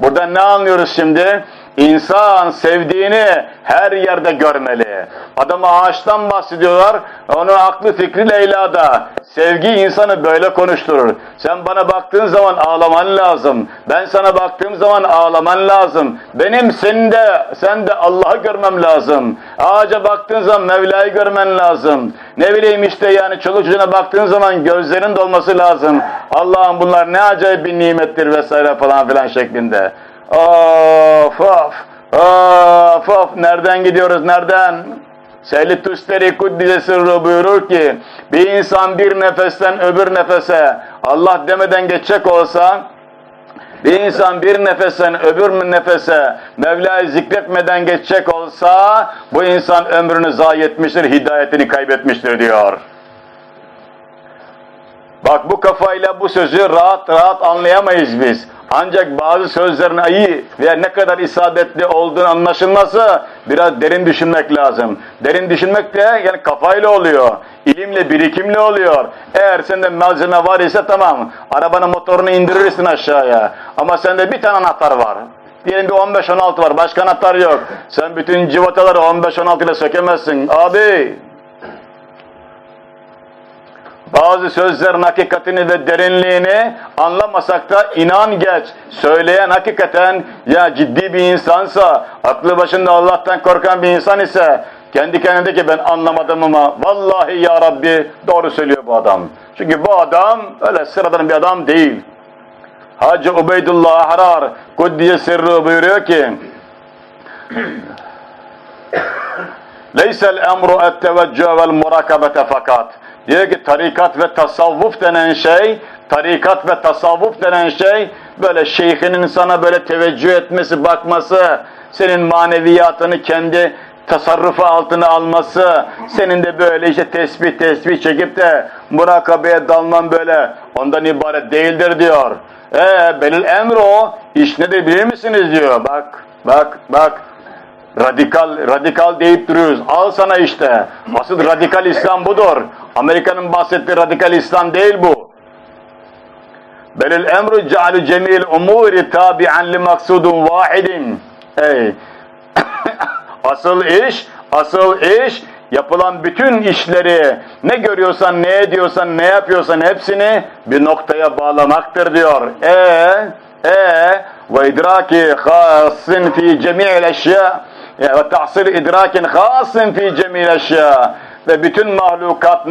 Burada ne anlıyoruz şimdi? İnsan sevdiğini her yerde görmeli. Adam ağaçtan bahsediyorlar, onun aklı fikri Leyla'da. Sevgi insanı böyle konuşturur. Sen bana baktığın zaman ağlaman lazım. Ben sana baktığım zaman ağlaman lazım. Benim senin de, sen de Allah'ı görmem lazım. Ağaca baktığın zaman Mevla'yı görmen lazım. Ne bileyim işte yani çoluk çocuğuna baktığın zaman gözlerin dolması lazım. Allah'ım bunlar ne acayip bir nimettir vesaire falan filan şeklinde. Of of of of nereden gidiyoruz nereden? Seyyid Tusteri Kuddise Sırrı buyurur ki bir insan bir nefesten öbür nefese Allah demeden geçecek olsa bir insan bir nefesten öbür nefese Mevla'yı zikretmeden geçecek olsa bu insan ömrünü zayi etmiştir, hidayetini kaybetmiştir diyor. Bak bu kafayla bu sözü rahat rahat anlayamayız biz. Ancak bazı sözlerin iyi ve ne kadar isabetli olduğunu anlaşılması biraz derin düşünmek lazım. Derin düşünmek de yani kafayla oluyor. ilimle, birikimle oluyor. Eğer sende malzeme var ise tamam. Arabanın motorunu indirirsin aşağıya. Ama sende bir tane anahtar var. Diyelim bir 15-16 var. Başka anahtar yok. Sen bütün civataları 15-16 ile sökemezsin. Abi bazı sözlerin hakikatini ve derinliğini anlamasak da inan geç. Söyleyen hakikaten ya ciddi bir insansa, aklı başında Allah'tan korkan bir insan ise kendi kendine ki ben anlamadım ama vallahi ya Rabbi doğru söylüyor bu adam. Çünkü bu adam öyle sıradan bir adam değil. Hacı Ubeydullah Harar Kuddiye Sirru buyuruyor ki Leysel emru et teveccühe vel murakabete fakat Diyor ki tarikat ve tasavvuf denen şey, tarikat ve tasavvuf denen şey, böyle şeyhinin sana böyle teveccüh etmesi, bakması, senin maneviyatını kendi tasarrufu altına alması, senin de böyle işte tesbih tesbih çekip de murakabeye dalman böyle ondan ibaret değildir diyor. Ee, belil emri o, iş nedir bilir misiniz diyor. Bak, bak, bak. Radikal, radikal deyip duruyoruz. Al sana işte. Asıl radikal İslam budur. Amerika'nın bahsettiği radikal İslam değil bu. Belil emru cealu cemil umuri tabi'an li maksudun vahidin. Ey. asıl iş, asıl iş yapılan bütün işleri ne görüyorsan, ne ediyorsan, ne yapıyorsan hepsini bir noktaya bağlamaktır diyor. E e ve idraki hasin fi cemi'il eşya ve tahsil idrakin hasin fi cemi'il eşya ve bütün mahlukat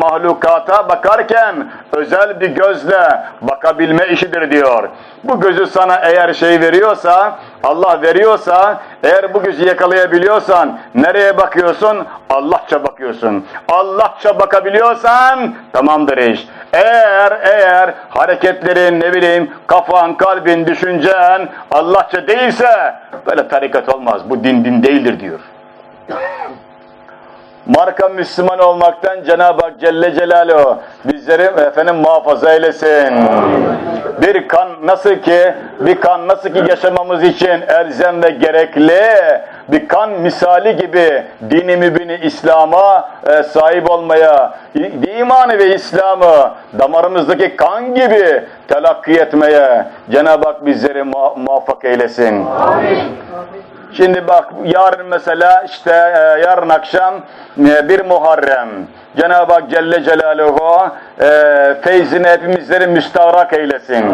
mahlukata bakarken özel bir gözle bakabilme işidir diyor. Bu gözü sana eğer şey veriyorsa, Allah veriyorsa, eğer bu gözü yakalayabiliyorsan nereye bakıyorsun? Allahça bakıyorsun. Allahça bakabiliyorsan tamamdır iş. Eğer eğer hareketlerin ne bileyim kafan, kalbin, düşüncen Allahça değilse böyle tarikat olmaz. Bu din din değildir diyor. Marka Müslüman olmaktan Cenab-ı Hak Celle Celaluhu bizleri efendim muhafaza eylesin. Bir kan nasıl ki bir kan nasıl ki yaşamamız için elzem ve gerekli bir kan misali gibi dini mübini İslam'a e, sahip olmaya, imanı ve İslam'ı damarımızdaki kan gibi telakki etmeye Cenab-ı Hak bizleri muvaffak eylesin. Amin. Şimdi bak yarın mesela işte e, yarın akşam e, bir Muharrem. Cenab-ı Hak Celle Celaluhu e, feyzini hepimizleri müstahrak eylesin.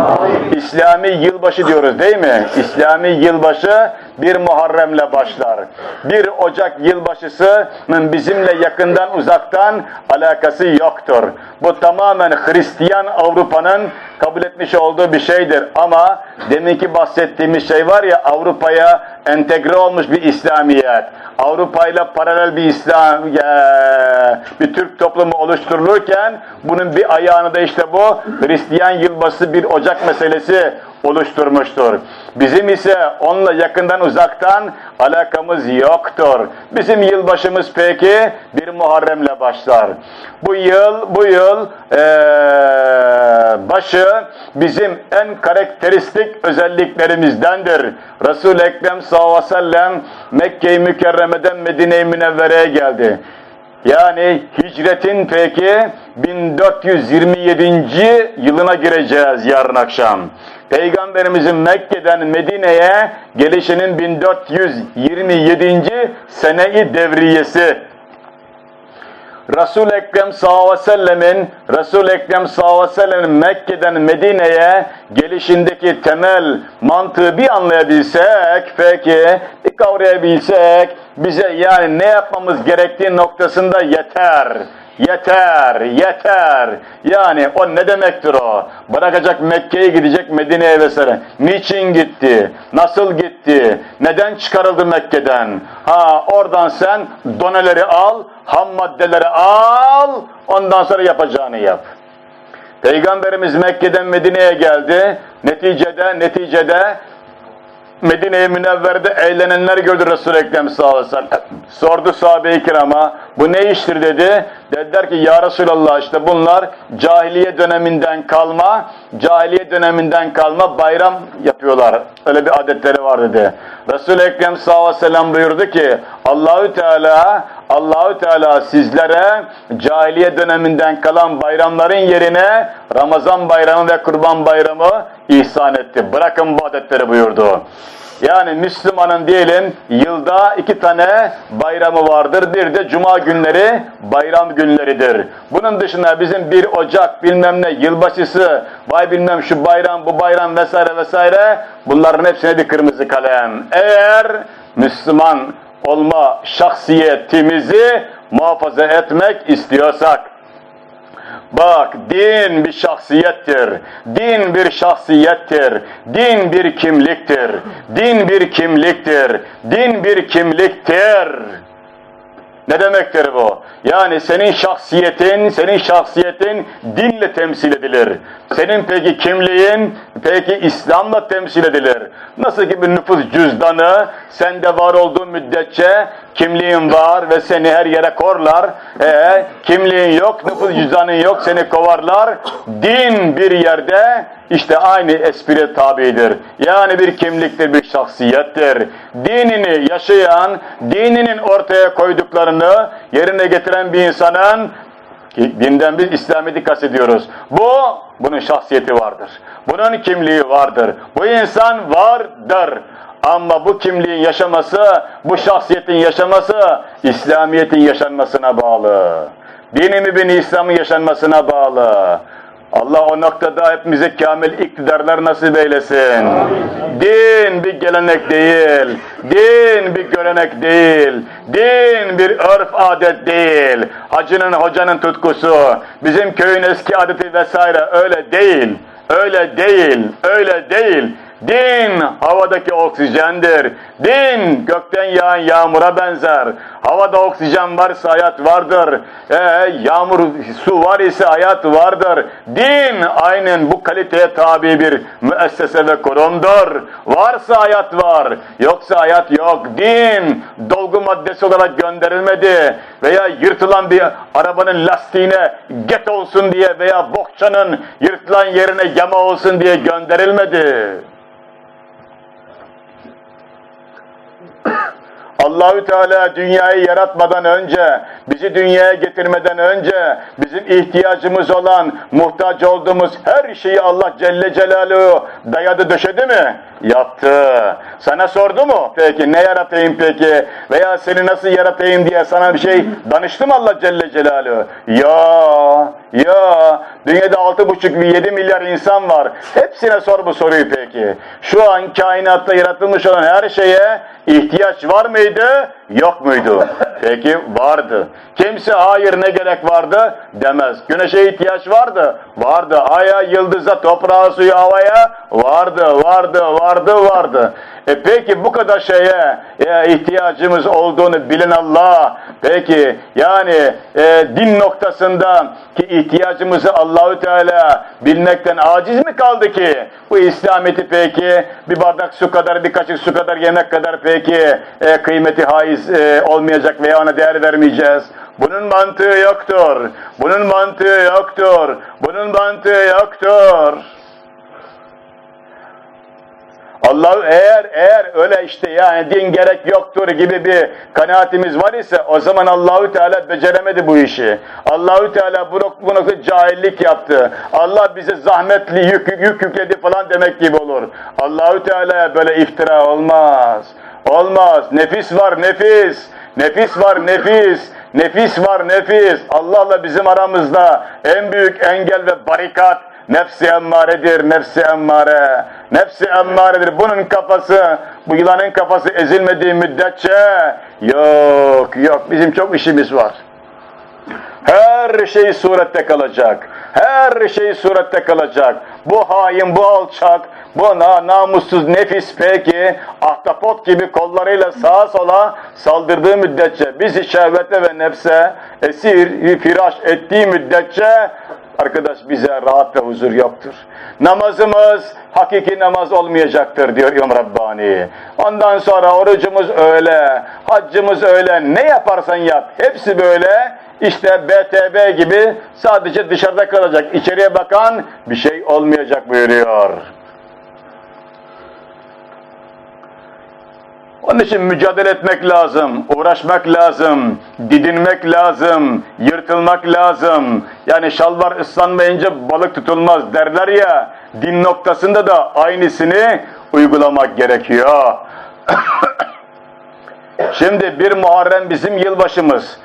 İslami yılbaşı diyoruz değil mi? İslami yılbaşı bir Muharrem'le başlar. Bir Ocak yılbaşısının bizimle yakından uzaktan alakası yoktur. Bu tamamen Hristiyan Avrupa'nın kabul etmiş olduğu bir şeydir. Ama deminki bahsettiğimiz şey var ya Avrupa'ya entegre olmuş bir İslamiyet. Avrupa ile paralel bir İslam, bir Türk toplumu oluşturulurken bunun bir ayağını da işte bu Hristiyan yılbaşı bir Ocak meselesi oluşturmuştur. Bizim ise onunla yakından uzaktan alakamız yoktur. Bizim yılbaşımız peki bir Muharrem'le başlar. Bu yıl bu yıl ee, başı bizim en karakteristik özelliklerimizdendir. Resul-i Ekrem sallallahu aleyhi ve sellem Mekke-i Mükerreme'den Medine-i Münevvere'ye geldi. Yani hicretin peki 1427. yılına gireceğiz yarın akşam. Peygamberimizin Mekke'den Medine'ye gelişinin 1427. sene-i devriyesi. Resul-i Ekrem sallallahu aleyhi ve sellemin Resul-i Ekrem sallallahu aleyhi ve sellemin Mekke'den Medine'ye gelişindeki temel mantığı bir anlayabilsek peki bir kavrayabilsek bize yani ne yapmamız gerektiği noktasında yeter. Yeter, yeter. Yani o ne demektir o? Bırakacak Mekke'ye gidecek Medine'ye vesaire. Niçin gitti? Nasıl gitti? Neden çıkarıldı Mekke'den? Ha oradan sen doneleri al, ham maddeleri al, ondan sonra yapacağını yap. Peygamberimiz Mekke'den Medine'ye geldi. Neticede, neticede Medine-i Münevver'de eğlenenler gördü Resul-i Ekrem. Sordu sahabe-i kirama, bu ne iştir dedi. Dediler ki ya Resulallah işte bunlar cahiliye döneminden kalma, cahiliye döneminden kalma bayram yapıyorlar. Öyle bir adetleri var dedi. Resul-i Ekrem sallallahu aleyhi ve sellem buyurdu ki Allahü Teala Allahü Teala sizlere cahiliye döneminden kalan bayramların yerine Ramazan bayramı ve Kurban bayramı ihsan etti. Bırakın bu adetleri buyurdu. Yani Müslümanın diyelim yılda iki tane bayramı vardır. Bir de cuma günleri bayram günleridir. Bunun dışında bizim bir Ocak bilmem ne yılbaşısı, vay bilmem şu bayram bu bayram vesaire vesaire bunların hepsine bir kırmızı kalem. Eğer Müslüman olma şahsiyetimizi muhafaza etmek istiyorsak Bak din bir şahsiyettir. Din bir şahsiyettir. Din bir kimliktir. Din bir kimliktir. Din bir kimliktir. Ne demektir bu? Yani senin şahsiyetin, senin şahsiyetin dinle temsil edilir. Senin peki kimliğin, peki İslam'la temsil edilir. Nasıl ki bir nüfus cüzdanı sende var olduğu müddetçe kimliğin var ve seni her yere korlar. E, kimliğin yok, nüfus cüzdanın yok, seni kovarlar. Din bir yerde işte aynı espri tabidir. Yani bir kimliktir, bir şahsiyettir. Dinini yaşayan, dininin ortaya koyduklarını yerine getiren bir insanın dinden biz İslamiyet'i kastediyoruz. Bu, bunun şahsiyeti vardır. Bunun kimliği vardır. Bu insan vardır. Ama bu kimliğin yaşaması, bu şahsiyetin yaşaması, İslamiyet'in yaşanmasına bağlı. Dini mübin İslam'ın yaşanmasına bağlı. Allah o noktada hepimize kamil iktidarlar nasip eylesin. Din bir gelenek değil, din bir görenek değil, din bir örf adet değil. Hacının hocanın tutkusu, bizim köyün eski adeti vesaire öyle değil, öyle değil, öyle değil. Din havadaki oksijendir. Din gökten yağan yağmura benzer. Havada oksijen varsa hayat vardır. Ee, yağmur, su var ise hayat vardır. Din aynen bu kaliteye tabi bir müessese ve kurumdur. Varsa hayat var, yoksa hayat yok. Din dolgu maddesi olarak gönderilmedi veya yırtılan bir arabanın lastiğine get olsun diye veya bokçanın yırtılan yerine yama olsun diye gönderilmedi. Allahü Teala dünyayı yaratmadan önce, bizi dünyaya getirmeden önce bizim ihtiyacımız olan, muhtaç olduğumuz her şeyi Allah Celle Celaluhu dayadı döşedi mi? Yaptı. Sana sordu mu? Peki ne yaratayım peki? Veya seni nasıl yaratayım diye sana bir şey danıştı mı Allah Celle Celaluhu? Ya, ya. Dünyada altı buçuk yedi milyar insan var. Hepsine sor bu soruyu peki. Şu an kainatta yaratılmış olan her şeye ihtiyaç var mıydı? Yok muydu? Peki vardı. Kimse hayır ne gerek vardı demez. Güneşe ihtiyaç vardı. Vardı. Aya, yıldıza, toprağa, suya, havaya vardı, vardı, vardı, vardı. E peki bu kadar şeye e, ihtiyacımız olduğunu bilen Allah, peki yani e, din noktasında ki ihtiyacımızı Allahü Teala bilmekten aciz mi kaldı ki? Bu İslamiyet'i peki bir bardak su kadar, bir kaşık su kadar yemek kadar peki e, kıymeti haiz e, olmayacak veya ona değer vermeyeceğiz. Bunun mantığı yoktur. Bunun mantığı yoktur. Bunun mantığı yoktur. Allah eğer eğer öyle işte yani din gerek yoktur gibi bir kanaatimiz var ise o zaman Allahü Teala beceremedi bu işi. Allahü Teala bu, bu noktada cahillik yaptı. Allah bize zahmetli yük, yük yükledi falan demek gibi olur. Allahü Teala'ya böyle iftira olmaz. Olmaz. Nefis var nefis. Nefis var nefis. Nefis var nefis. Allah'la bizim aramızda en büyük engel ve barikat Nefsi emmaredir, nefsi emmare. Nefsi emmaredir. Bunun kafası, bu yılanın kafası ezilmediği müddetçe yok, yok. Bizim çok işimiz var. Her şey surette kalacak. Her şey surette kalacak. Bu hain, bu alçak, bu na namussuz nefis peki ahtapot gibi kollarıyla sağa sola saldırdığı müddetçe bizi şehvete ve nefse esir, firaş ettiği müddetçe Arkadaş bize rahat ve huzur yoktur. Namazımız hakiki namaz olmayacaktır diyor İmam Rabbani. Ondan sonra orucumuz öyle, haccımız öyle, ne yaparsan yap. Hepsi böyle işte BTB gibi sadece dışarıda kalacak. İçeriye bakan bir şey olmayacak buyuruyor. Onun için mücadele etmek lazım, uğraşmak lazım, didinmek lazım, yırtılmak lazım. Yani şalvar ıslanmayınca balık tutulmaz derler ya, din noktasında da aynısını uygulamak gerekiyor. Şimdi bir Muharrem bizim yılbaşımız.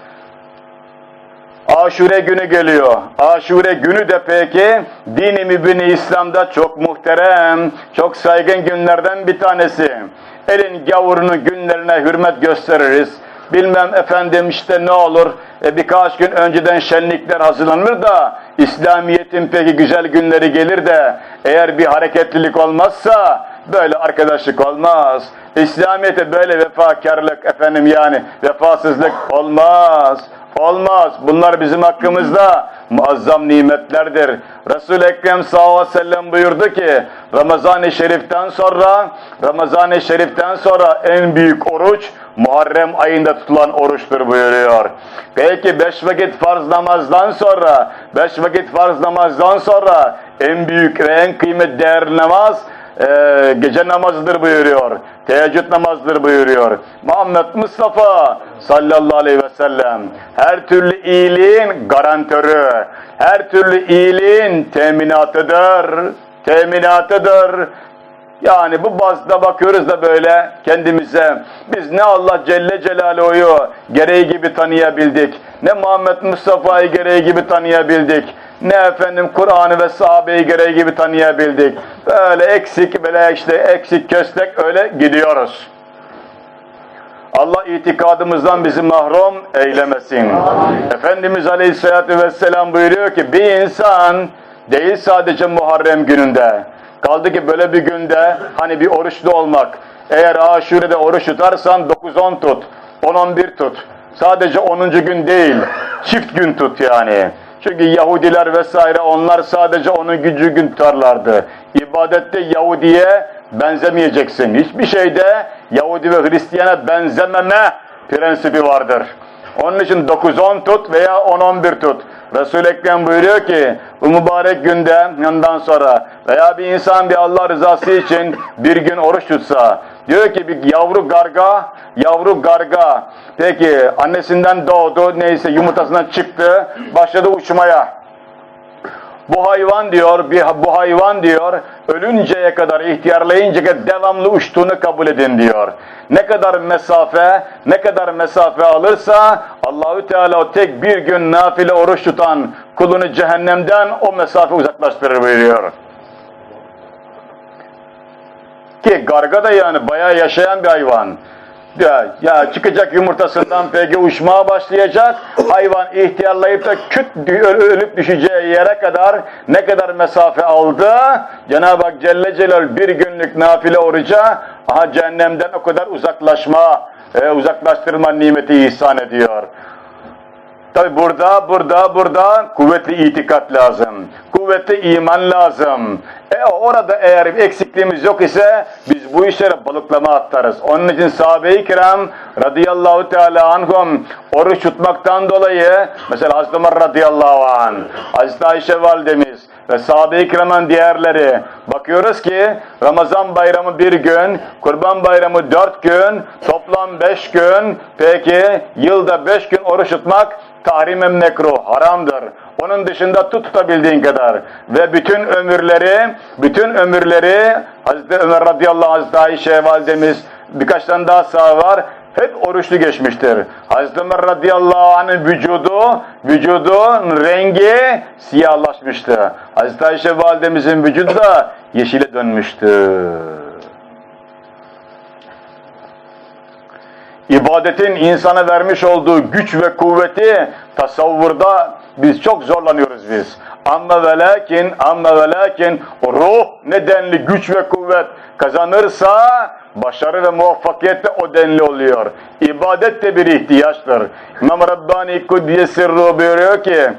Aşure günü geliyor. Aşure günü de peki dini mübini İslam'da çok muhterem, çok saygın günlerden bir tanesi. Elin gavurunu günlerine hürmet gösteririz. Bilmem efendim işte ne olur e, birkaç gün önceden şenlikler hazırlanır da İslamiyet'in peki güzel günleri gelir de eğer bir hareketlilik olmazsa böyle arkadaşlık olmaz. İslamiyet'e böyle vefakarlık efendim yani vefasızlık olmaz. Olmaz. Bunlar bizim hakkımızda muazzam nimetlerdir. Resul-i Ekrem sallallahu aleyhi ve sellem buyurdu ki Ramazan-ı Şerif'ten sonra Ramazan-ı Şerif'ten sonra en büyük oruç Muharrem ayında tutulan oruçtur buyuruyor. Peki beş vakit farz namazdan sonra beş vakit farz namazdan sonra en büyük ve en kıymet değerli namaz e, gece namazıdır buyuruyor. Teheccüd namazdır buyuruyor. Muhammed Mustafa sallallahu aleyhi ve sellem her türlü iyiliğin garantörü, her türlü iyiliğin teminatıdır. Teminatıdır. Yani bu bazda bakıyoruz da böyle kendimize biz ne Allah Celle Celaluhu'yu gereği gibi tanıyabildik, ne Muhammed Mustafa'yı gereği gibi tanıyabildik, ne efendim Kur'an'ı ve sahabeyi gereği gibi tanıyabildik. Böyle eksik, böyle işte eksik köstek öyle gidiyoruz. Allah itikadımızdan bizi mahrum eylemesin. Amin. Efendimiz Aleyhisselatü Vesselam buyuruyor ki bir insan değil sadece Muharrem gününde, Kaldı ki böyle bir günde hani bir oruçlu olmak. Eğer aşurede oruç tutarsan 9-10 tut, 10-11 tut. Sadece 10. gün değil, çift gün tut yani. Çünkü Yahudiler vesaire onlar sadece onun gücü gün tutarlardı. İbadette Yahudiye benzemeyeceksin. Hiçbir şeyde Yahudi ve Hristiyana benzememe prensibi vardır. Onun için 9-10 tut veya 10-11 tut. Resul-i Ekrem buyuruyor ki bu mübarek günde yandan sonra veya bir insan bir Allah rızası için bir gün oruç tutsa diyor ki bir yavru garga yavru garga peki annesinden doğdu neyse yumurtasından çıktı başladı uçmaya bu hayvan diyor, bir, bu hayvan diyor, ölünceye kadar, ihtiyarlayıncaya kadar devamlı uçtuğunu kabul edin diyor. Ne kadar mesafe, ne kadar mesafe alırsa Allahü Teala o tek bir gün nafile oruç tutan kulunu cehennemden o mesafe uzaklaştırır buyuruyor. Ki garga da yani bayağı yaşayan bir hayvan. Ya, ya çıkacak yumurtasından peki uçmaya başlayacak. Hayvan ihtiyarlayıp da küt ölüp düşeceği yere kadar ne kadar mesafe aldı. Cenab-ı Hak Celle Celal bir günlük nafile oruca aha cehennemden o kadar uzaklaşma, e, uzaklaştırma nimeti ihsan ediyor. Tabi burada, burada, burada kuvvetli itikat lazım. Kuvvetli iman lazım. E orada eğer eksikliğimiz yok ise biz bu işlere balıklama atarız. Onun için sahabe-i kiram radıyallahu teala anhum oruç tutmaktan dolayı mesela Hazreti Ömer radıyallahu anh, Hazreti Ayşe validemiz ve sahabe-i kiramın diğerleri bakıyoruz ki Ramazan bayramı bir gün, Kurban bayramı dört gün, toplam beş gün, peki yılda beş gün oruç tutmak tahrimen mekruh, haramdır. Onun dışında tut tutabildiğin kadar. Ve bütün ömürleri, bütün ömürleri Hazreti Ömer radıyallahu anh, Hazreti Ayşe validemiz birkaç tane daha sağ var. Hep oruçlu geçmiştir. Hazreti Ömer radıyallahu anh'ın vücudu, vücudun rengi siyahlaşmıştı. Hazreti Ayşe validemizin vücudu da yeşile dönmüştü. İbadetin insana vermiş olduğu güç ve kuvveti tasavvurda biz çok zorlanıyoruz biz. Ama ve lakin, ama ve lakin ruh nedenli güç ve kuvvet kazanırsa başarı ve muvaffakiyet de o denli oluyor. İbadet de bir ihtiyaçtır. İmam Rabbani Kudye Sirru buyuruyor ki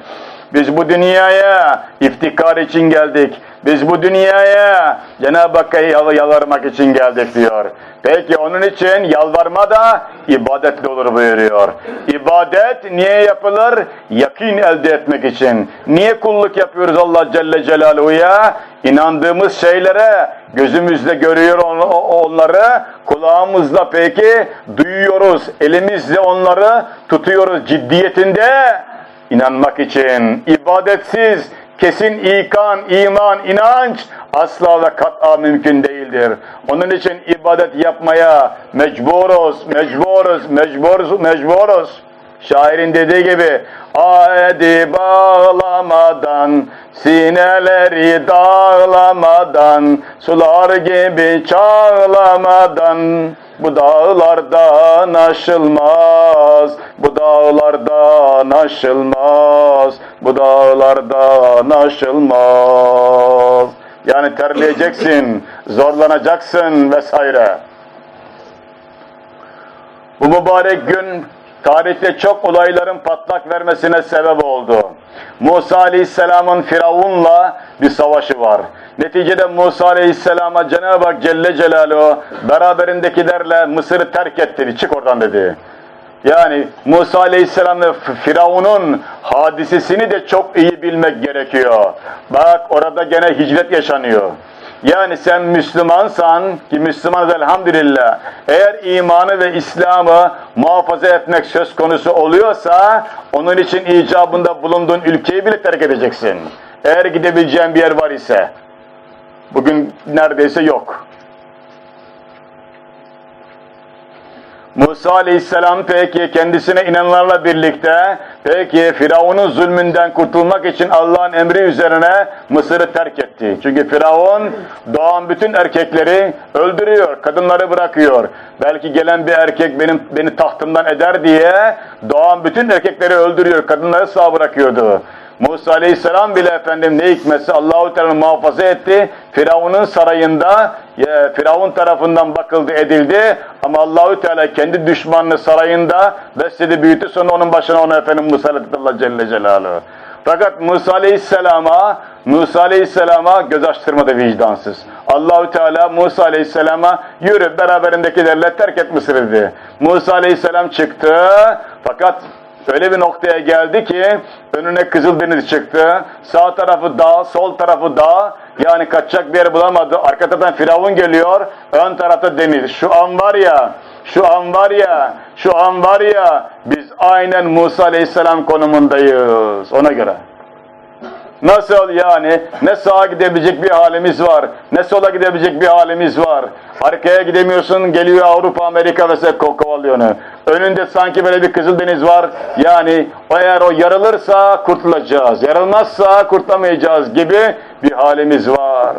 biz bu dünyaya iftikar için geldik. Biz bu dünyaya Cenab-ı Hakk'a yalvarmak için geldik diyor. Peki onun için yalvarma da ibadetle olur buyuruyor. İbadet niye yapılır? Yakin elde etmek için. Niye kulluk yapıyoruz Allah Celle Celaluhu'ya? İnandığımız şeylere gözümüzle görüyor onları, kulağımızla peki duyuyoruz, elimizle onları tutuyoruz ciddiyetinde inanmak için. ibadetsiz, kesin ikan, iman, inanç asla ve kat'a mümkün değildir. Onun için ibadet yapmaya mecburuz, mecburuz, mecburuz, mecburuz. Şairin dediği gibi Adi bağlamadan, sineleri dağlamadan, sular gibi çağlamadan, bu dağlardan aşılmaz, bu dağlardan aşılmaz, bu dağlardan aşılmaz. Yani terleyeceksin, zorlanacaksın vesaire. Bu mübarek gün tarihte çok olayların patlak vermesine sebep oldu. Musa Aleyhisselam'ın Firavun'la bir savaşı var. Neticede Musa Aleyhisselam'a Cenab-ı Hak Celle Celaluhu beraberindekilerle Mısır'ı terk etti. Çık oradan dedi. Yani Musa Aleyhisselam ve Firavun'un hadisesini de çok iyi bilmek gerekiyor. Bak orada gene hicret yaşanıyor. Yani sen Müslümansan ki Müslümanız elhamdülillah eğer imanı ve İslam'ı muhafaza etmek söz konusu oluyorsa onun için icabında bulunduğun ülkeyi bile terk edeceksin. Eğer gidebileceğin bir yer var ise. Bugün neredeyse yok. Musa aleyhisselam peki kendisine inananlarla birlikte peki Firavun'un zulmünden kurtulmak için Allah'ın emri üzerine Mısır'ı terk etti. Çünkü Firavun doğan bütün erkekleri öldürüyor, kadınları bırakıyor. Belki gelen bir erkek benim beni tahtımdan eder diye doğan bütün erkekleri öldürüyor, kadınları sağ bırakıyordu. Musa Aleyhisselam bile efendim ne hikmetse Allahu Teala muhafaza etti. Firavun'un sarayında e, Firavun tarafından bakıldı edildi ama Allahu Teala kendi düşmanını sarayında besledi büyüttü sonra onun başına onu efendim musallat Allah Celle Celaluhu. Fakat Musa Aleyhisselam'a Musa Aleyhisselam'a göz açtırmadı vicdansız. Allahü Teala Musa Aleyhisselam'a yürü beraberindekilerle terk et Mısır'ı dedi. Musa Aleyhisselam çıktı fakat öyle bir noktaya geldi ki önüne Kızıldeniz çıktı. Sağ tarafı dağ, sol tarafı dağ. Yani kaçacak bir yer bulamadı. Arka taraftan Firavun geliyor. Ön tarafta deniz. Şu an var ya, şu an var ya, şu an var ya biz aynen Musa Aleyhisselam konumundayız. Ona göre. Nasıl yani? Ne sağa gidebilecek bir halimiz var, ne sola gidebilecek bir halimiz var. Arkaya gidemiyorsun, geliyor Avrupa, Amerika ve kovalıyor onu. Önünde sanki böyle bir Kızıldeniz var. Yani eğer o yarılırsa kurtulacağız, yarılmazsa kurtulamayacağız gibi bir halimiz var.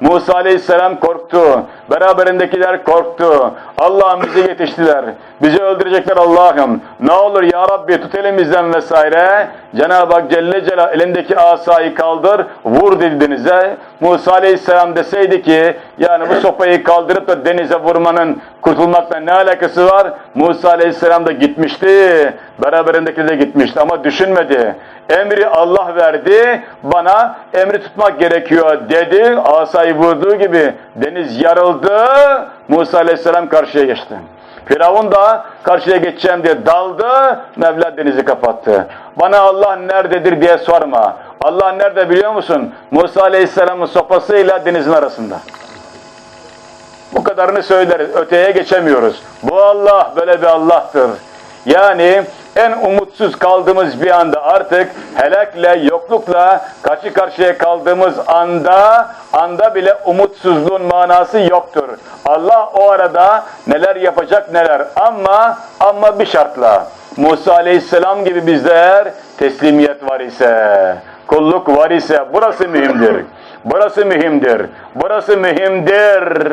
Musa aleyhisselam korktu. Beraberindekiler korktu. Allah'ım bizi yetiştiler. Bizi öldürecekler Allah'ım. Ne olur ya Rabbi tut elimizden vesaire. Cenab-ı Hak Celle Celal elindeki asayı kaldır. Vur dedi denize. Musa aleyhisselam deseydi ki yani bu sopayı kaldırıp da denize vurmanın kurtulmakla ne alakası var? Musa aleyhisselam da gitmişti. Beraberindeki de gitmişti ama düşünmedi. Emri Allah verdi. Bana emri tutmak gerekiyor dedi. Asayı vurduğu gibi deniz yarıldı. Musa aleyhisselam karşıya geçti. Firavun da karşıya geçeceğim diye daldı. Mevla denizi kapattı. Bana Allah nerededir diye sorma. Allah nerede biliyor musun? Musa aleyhisselamın sopasıyla denizin arasında. Bu kadarını söyleriz. Öteye geçemiyoruz. Bu Allah böyle bir Allah'tır. Yani en umutsuz kaldığımız bir anda artık helakle, yoklukla karşı karşıya kaldığımız anda, anda bile umutsuzluğun manası yoktur. Allah o arada neler yapacak neler ama ama bir şartla. Musa aleyhisselam gibi bizler teslimiyet var ise, kulluk var ise burası mühimdir. Burası mühimdir. Burası mühimdir.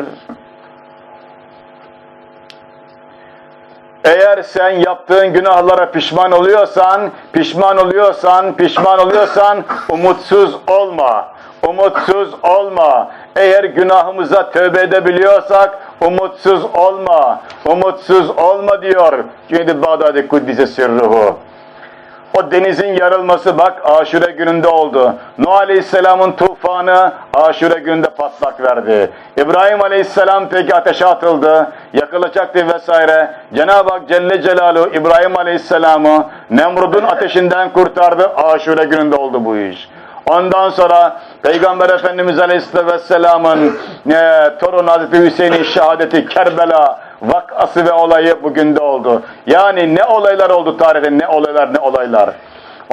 Eğer sen yaptığın günahlara pişman oluyorsan, pişman oluyorsan, pişman oluyorsan umutsuz olma. Umutsuz olma. Eğer günahımıza tövbe edebiliyorsak umutsuz olma. Umutsuz olma diyor. Çünkü Bağdadi Kuddise Sirruhu. O denizin yarılması bak aşure gününde oldu. Nuh Aleyhisselam'ın tufanı aşure gününde patlak verdi. İbrahim Aleyhisselam peki ateşe atıldı, yakılacaktı vesaire. Cenab-ı Hak Celle Celaluhu İbrahim Aleyhisselam'ı Nemrud'un ateşinden kurtardı. Aşure gününde oldu bu iş. Ondan sonra Peygamber Efendimiz Aleyhisselam'ın e, torun Hazreti Hüseyin'in şehadeti Kerbela vakası ve olayı bugün de oldu. Yani ne olaylar oldu tarihte ne olaylar ne olaylar.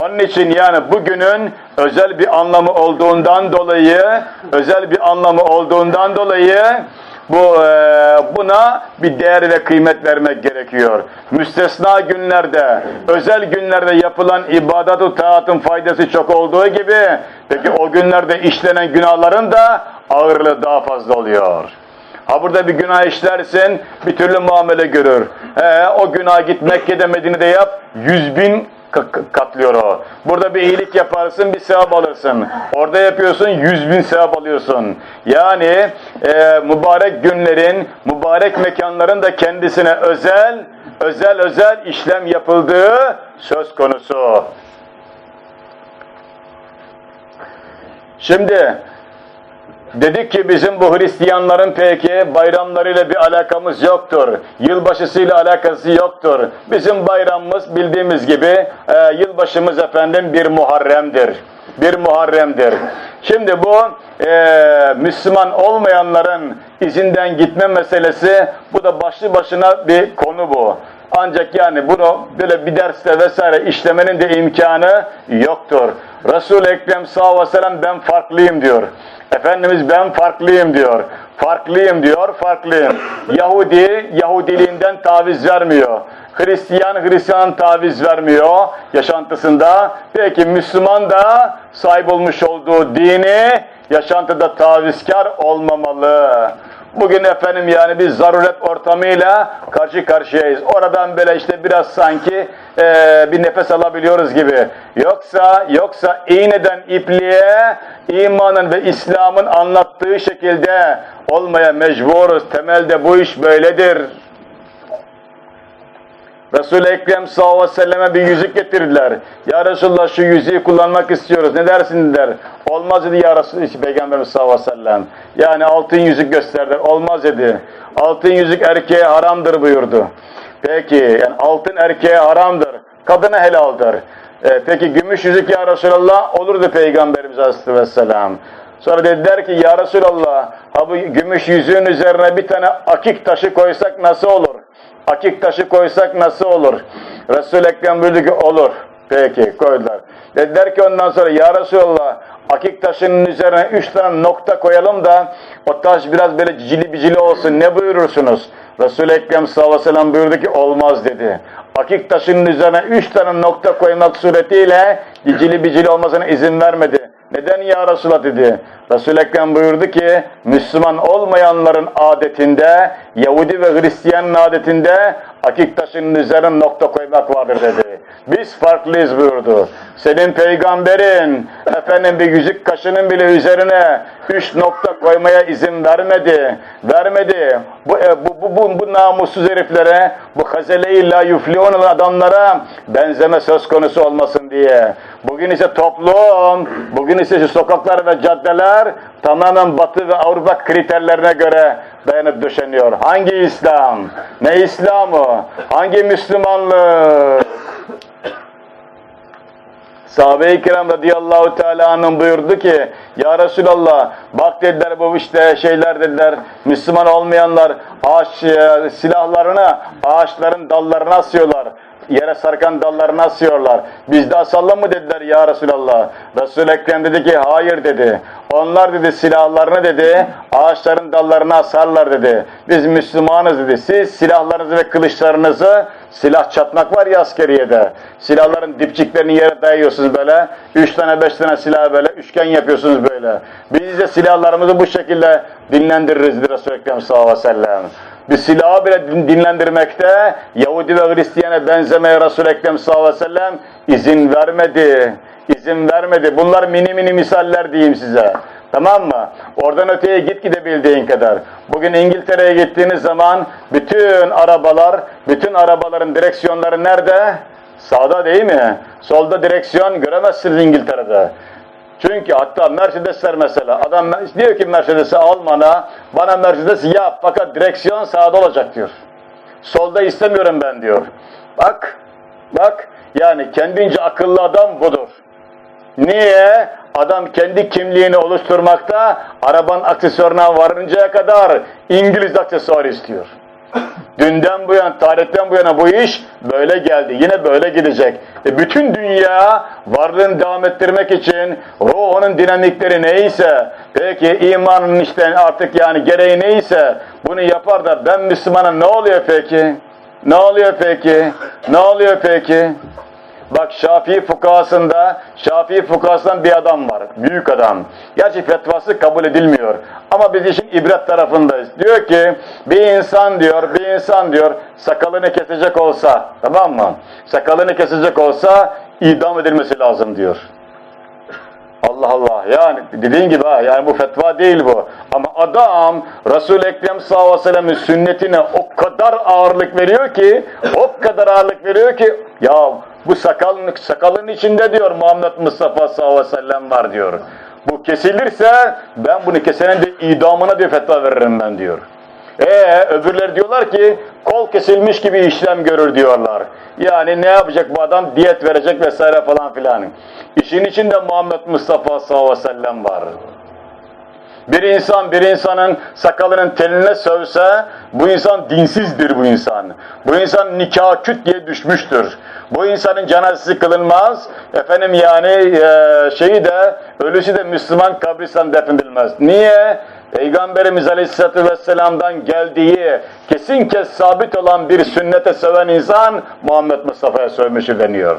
Onun için yani bugünün özel bir anlamı olduğundan dolayı özel bir anlamı olduğundan dolayı bu e, buna bir değer ve kıymet vermek gerekiyor. Müstesna günlerde, özel günlerde yapılan ibadet-ı taatın faydası çok olduğu gibi peki o günlerde işlenen günahların da ağırlığı daha fazla oluyor. Ha burada bir günah işlersin, bir türlü muamele görür. He, o günah git Mekke'de Medine'de yap, yüz bin katlıyor o. Burada bir iyilik yaparsın, bir sevap alırsın. Orada yapıyorsun, yüz bin sevap alıyorsun. Yani e, mübarek günlerin, mübarek mekanların da kendisine özel, özel özel işlem yapıldığı söz konusu. Şimdi Dedik ki bizim bu Hristiyanların peki bayramlarıyla bir alakamız yoktur. Yılbaşısıyla alakası yoktur. Bizim bayramımız bildiğimiz gibi e, yılbaşımız efendim bir Muharrem'dir. Bir Muharrem'dir. Şimdi bu e, Müslüman olmayanların izinden gitme meselesi bu da başlı başına bir konu bu. Ancak yani bunu böyle bir derste vesaire işlemenin de imkanı yoktur. Resul-i Ekrem sallallahu aleyhi ve sellem ben farklıyım diyor. Efendimiz ben farklıyım diyor. Farklıyım diyor, farklıyım. Yahudi, Yahudiliğinden taviz vermiyor. Hristiyan, Hristiyan taviz vermiyor yaşantısında. Peki Müslüman da sahip olmuş olduğu dini yaşantıda tavizkar olmamalı. Bugün efendim yani bir zaruret ortamıyla karşı karşıyayız. Oradan böyle işte biraz sanki e, bir nefes alabiliyoruz gibi. Yoksa yoksa iğneden ipliğe imanın ve İslam'ın anlattığı şekilde olmaya mecburuz. Temelde bu iş böyledir. Resul-i Ekrem sallallahu aleyhi ve selleme bir yüzük getirdiler. Ya Resulullah şu yüzüğü kullanmak istiyoruz. Ne dersin der. Olmaz dedi ya Resulullah Peygamberimiz sallallahu aleyhi ve sellem. Yani altın yüzük gösterdiler. Olmaz dedi. Altın yüzük erkeğe haramdır buyurdu. Peki yani altın erkeğe haramdır. Kadına helaldir. E, peki gümüş yüzük ya Resulallah olurdu Peygamberimiz aleyhisselam. Sonra dediler ki ya Resulallah ha bu gümüş yüzüğün üzerine bir tane akik taşı koysak nasıl olur? Akik taşı koysak nasıl olur? Resul-i Ekrem buyurdu ki olur. Peki koydular. Dediler ki ondan sonra ya Resulallah akik taşının üzerine üç tane nokta koyalım da o taş biraz böyle cicili bicili olsun. Ne buyurursunuz? Resul-i Ekrem sallallahu aleyhi ve sellem buyurdu ki olmaz dedi. Akik taşının üzerine üç tane nokta koymak suretiyle cicili bicili olmasına izin vermedi. Neden ya Resulallah dedi. Resul-i Ekrem buyurdu ki Müslüman olmayanların adetinde, Yahudi ve Hristiyanın adetinde akik taşının üzerine nokta koymak vardır dedi. Biz farklıyız buyurdu. Senin peygamberin efendim bir yüzük kaşının bile üzerine üç nokta koymaya izin vermedi. Vermedi. Bu, e, bu, bu, bu, bu namussuz heriflere, bu hazele-i la yuflihun adamlara benzeme söz konusu olmasın diye. Bugün ise toplum, bugün ise sokaklar ve caddeler tamamen Batı ve Avrupa kriterlerine göre dayanıp döşeniyor. Hangi İslam? Ne İslam'ı? Hangi Müslümanlık? Sahabe-i kiram radıyallahu teala buyurdu ki Ya Resulallah bak dediler bu işte şeyler dediler Müslüman olmayanlar ağaç e, silahlarını ağaçların dallarına asıyorlar yere sarkan dallarını asıyorlar. Biz de asalım mı dediler ya Resulallah. Resul-i Ekrem dedi ki hayır dedi. Onlar dedi silahlarını dedi ağaçların dallarına asarlar dedi. Biz Müslümanız dedi. Siz silahlarınızı ve kılıçlarınızı silah çatmak var ya askeriyede. Silahların dipçiklerini yere dayıyorsunuz böyle. Üç tane beş tane silah böyle üçgen yapıyorsunuz böyle. Biz de silahlarımızı bu şekilde dinlendiririz dedi Resul-i Ekrem sallallahu aleyhi ve sellem bir silahı bile dinlendirmekte Yahudi ve Hristiyan'a benzemeye Resul-i Ekrem sallallahu aleyhi ve sellem izin vermedi. İzin vermedi. Bunlar mini mini misaller diyeyim size. Tamam mı? Oradan öteye git gidebildiğin kadar. Bugün İngiltere'ye gittiğiniz zaman bütün arabalar, bütün arabaların direksiyonları nerede? Sağda değil mi? Solda direksiyon göremezsiniz İngiltere'de. Çünkü hatta Mercedesler mesela, adam diyor ki Mercedes'i almana, bana Mercedes yap fakat direksiyon sağda olacak diyor. Solda istemiyorum ben diyor. Bak, bak yani kendince akıllı adam budur. Niye? Adam kendi kimliğini oluşturmakta, arabanın aksesuarına varıncaya kadar İngiliz aksesuarı istiyor. Dünden bu yana, tarihten bu yana bu iş böyle geldi. Yine böyle gidecek. E bütün dünya varlığını devam ettirmek için ruhunun dinamikleri neyse, peki imanın işte artık yani gereği neyse bunu yapar da ben Müslümanım ne oluyor peki? Ne oluyor peki? Ne oluyor peki? Bak Şafii fukasında, Şafii fukasından bir adam var, büyük adam. Gerçi fetvası kabul edilmiyor. Ama biz işin ibret tarafındayız. Diyor ki, bir insan diyor, bir insan diyor, sakalını kesecek olsa, tamam mı? Sakalını kesecek olsa, idam edilmesi lazım diyor. Allah Allah yani dediğin gibi ha yani bu fetva değil bu. Ama adam Resul-i Ekrem sallallahu aleyhi sünnetine o kadar ağırlık veriyor ki o kadar ağırlık veriyor ki ya bu sakalın, sakalın içinde diyor Muhammed Mustafa sallallahu aleyhi ve sellem var diyor. Bu kesilirse ben bunu kesenin de idamına bir fetva veririm ben diyor. Ee öbürleri diyorlar ki kol kesilmiş gibi işlem görür diyorlar. Yani ne yapacak bu adam? Diyet verecek vesaire falan filan. İşin içinde Muhammed Mustafa sallallahu aleyhi ve sellem var. Bir insan bir insanın sakalının teline sövse bu insan dinsizdir bu insan. Bu insan nikah küt diye düşmüştür. Bu insanın cenazesi kılınmaz. Efendim yani e, şeyi de ölüsü de Müslüman kabristan defnedilmez. Niye? Peygamberimiz Aleyhisselatü Vesselam'dan geldiği kesin kes sabit olan bir sünnete seven insan Muhammed Mustafa'ya sövmüşü deniyor.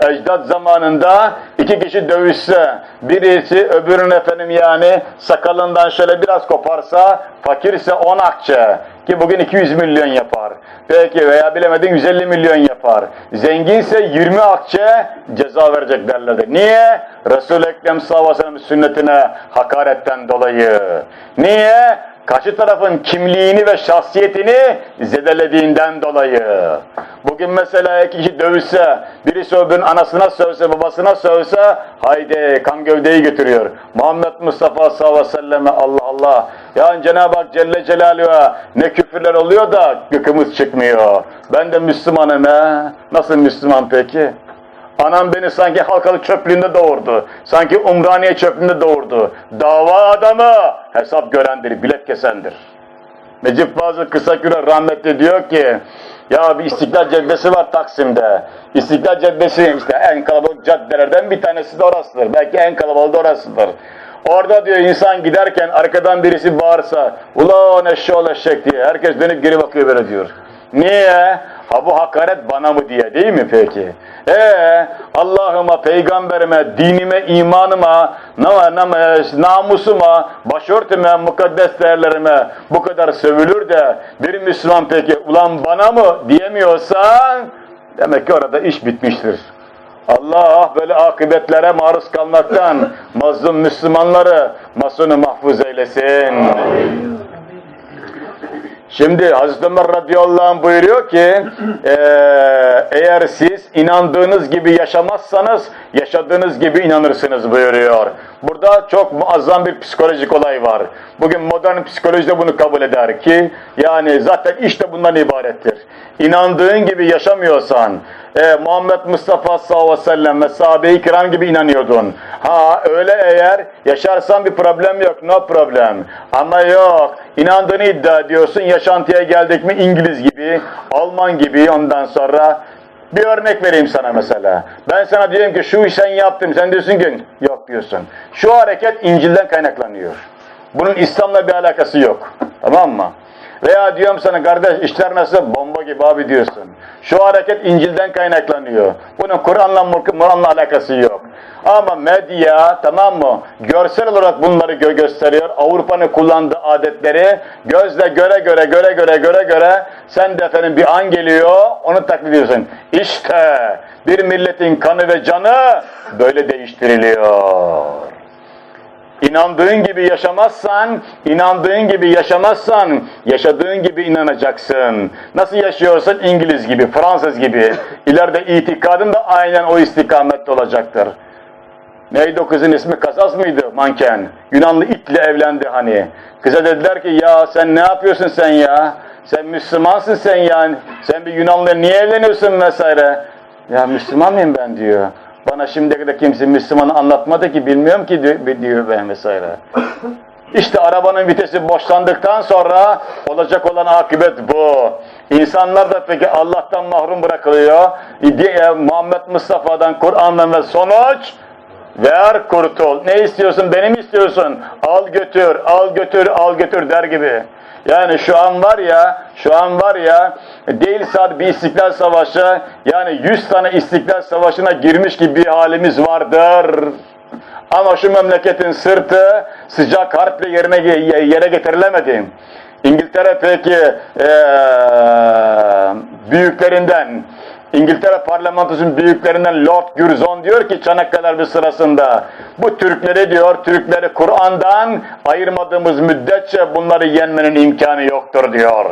Ecdat zamanında iki kişi dövüşse, birisi öbürünün efendim yani sakalından şöyle biraz koparsa, fakirse 10 akçe ki bugün 200 milyon yapar. Peki veya bilemedin 150 milyon yapar. Zenginse 20 akçe ceza verecek derlerdi. Niye? Resul-i Ekrem sallallahu aleyhi ve sünnetine hakaretten dolayı. Niye? Karşı tarafın kimliğini ve şahsiyetini zedelediğinden dolayı. Bugün mesela iki kişi dövüşse, birisi öbürünün anasına sövse, babasına sövse, haydi kan gövdeyi götürüyor. Muhammed Mustafa sallallahu aleyhi ve selleme Allah Allah. Yani Cenab-ı Hak Celle Celaluhu'ya ne küfürler oluyor da gıkımız çıkmıyor. Ben de Müslümanım he. Nasıl Müslüman peki? Anam beni sanki halkalı çöplüğünde doğurdu. Sanki Umraniye çöplüğünde doğurdu. Dava adamı hesap görendir, bilet kesendir. Necip Fazıl Kısakür'e rahmetli diyor ki, ya bir İstiklal Caddesi var Taksim'de. İstiklal Caddesi işte en kalabalık caddelerden bir tanesi de orasıdır. Belki en kalabalık da orasıdır. Orada diyor insan giderken arkadan birisi bağırsa, ulan eşşoğlu eşek diye herkes dönüp geri bakıyor böyle diyor. Niye? Ha bu hakaret bana mı diye değil mi peki? Ee, Allah'ıma, peygamberime, dinime, imanıma, namusuma, başörtüme, mukaddes değerlerime bu kadar sövülür de bir Müslüman peki ulan bana mı diyemiyorsan demek ki orada iş bitmiştir. Allah böyle akıbetlere maruz kalmaktan mazlum Müslümanları masunu mahfuz eylesin. Amin. Şimdi Hazreti Ömer radıyallahu anh buyuruyor ki e, eğer siz inandığınız gibi yaşamazsanız yaşadığınız gibi inanırsınız buyuruyor. Burada çok muazzam bir psikolojik olay var. Bugün modern psikoloji de bunu kabul eder ki yani zaten işte bundan ibarettir. İnandığın gibi yaşamıyorsan, e, Muhammed Mustafa sallallahu aleyhi ve sellem ve sahabe-i kiram gibi inanıyordun. Ha öyle eğer yaşarsan bir problem yok, no problem. Ama yok, inandığını iddia ediyorsun, yaşantıya geldik mi İngiliz gibi, Alman gibi ondan sonra bir örnek vereyim sana mesela. Ben sana diyorum ki şu sen yaptın, sen diyorsun ki yok diyorsun. Şu hareket İncil'den kaynaklanıyor. Bunun İslam'la bir alakası yok. Tamam mı? Veya diyorum sana kardeş işler nasıl? Bomba gibi abi diyorsun. Şu hareket İncil'den kaynaklanıyor. Bunun Kur'an'la Kur'an'la alakası yok. Ama medya tamam mı? Görsel olarak bunları gö gösteriyor. Avrupa'nın kullandığı adetleri gözle göre göre göre göre göre göre sen de efendim bir an geliyor onu taklit ediyorsun. İşte bir milletin kanı ve canı böyle değiştiriliyor. İnandığın gibi yaşamazsan, inandığın gibi yaşamazsan, yaşadığın gibi inanacaksın. Nasıl yaşıyorsan İngiliz gibi, Fransız gibi. İleride itikadın da aynen o istikamette olacaktır. Neydi o kızın ismi? Kasas mıydı manken? Yunanlı itle evlendi hani. Kıza dediler ki ya sen ne yapıyorsun sen ya? Sen Müslümansın sen yani. Sen bir Yunanlı niye evleniyorsun vesaire? Ya Müslüman mıyım ben diyor. Bana şimdiye kadar kimse Müslümanı anlatmadı ki bilmiyorum ki diyor ben vesaire. İşte arabanın vitesi boşlandıktan sonra olacak olan akıbet bu. İnsanlar da peki Allah'tan mahrum bırakılıyor. Muhammed Mustafa'dan, Kur'an'dan ve sonuç ver kurtul. Ne istiyorsun? Benim istiyorsun. Al götür, al götür, al götür der gibi. Yani şu an var ya, şu an var ya, değil sadece bir istiklal savaşı, yani 100 tane istiklal savaşına girmiş gibi bir halimiz vardır. Ama şu memleketin sırtı sıcak harple yerine yere getirilemedi. İngiltere peki ee, büyüklerinden, İngiltere parlamentosunun büyüklerinden Lord Curzon diyor ki Çanakkale bir sırasında bu Türkleri diyor, Türkleri Kur'an'dan ayırmadığımız müddetçe bunları yenmenin imkanı yoktur diyor.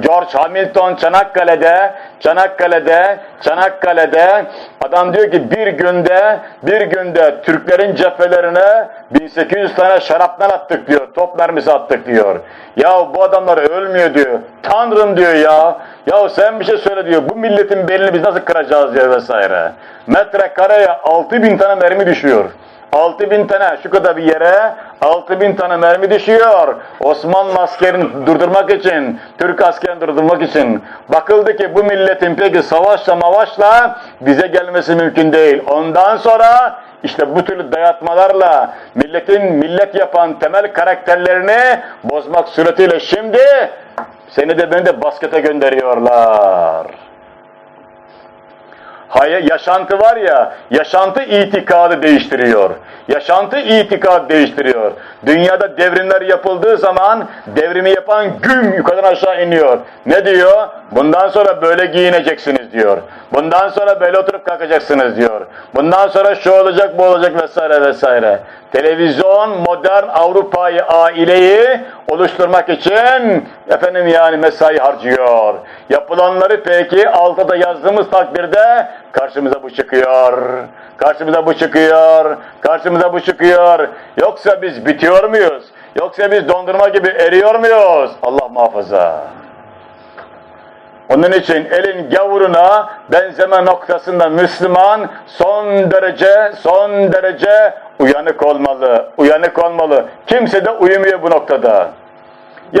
George Hamilton Çanakkale'de, Çanakkale'de, Çanakkale'de adam diyor ki bir günde, bir günde Türklerin cephelerine 1800 tane şaraptan attık diyor, top mermisi attık diyor. Ya bu adamlar ölmüyor diyor. Tanrım diyor ya. Ya sen bir şey söyle diyor. Bu milletin belini biz nasıl kıracağız diyor vesaire. Metrekareye 6000 tane mermi düşüyor. 6000 tane şu kadar bir yere 6000 tane mermi düşüyor. Osmanlı askerini durdurmak için, Türk askerini durdurmak için. Bakıldı ki bu milletin peki savaşla mavaşla bize gelmesi mümkün değil. Ondan sonra işte bu türlü dayatmalarla milletin millet yapan temel karakterlerini bozmak suretiyle şimdi seni de beni de baskete gönderiyorlar. Hay- yaşantı var ya, yaşantı itikadı değiştiriyor. Yaşantı itikad değiştiriyor. Dünyada devrimler yapıldığı zaman devrimi yapan güm yukarıdan aşağı iniyor. Ne diyor? Bundan sonra böyle giyineceksiniz diyor. Bundan sonra böyle oturup kalkacaksınız diyor. Bundan sonra şu olacak bu olacak vesaire vesaire. Televizyon modern Avrupa'yı aileyi oluşturmak için efendim yani mesai harcıyor. Yapılanları peki altta yazdığımız takdirde karşımıza bu çıkıyor. Karşımıza bu çıkıyor. Karşımıza bu çıkıyor. Yoksa biz bitiyor muyuz? Yoksa biz dondurma gibi eriyor muyuz? Allah muhafaza. Onun için elin gavuruna benzeme noktasında Müslüman son derece son derece uyanık olmalı. Uyanık olmalı. Kimse de uyumuyor bu noktada.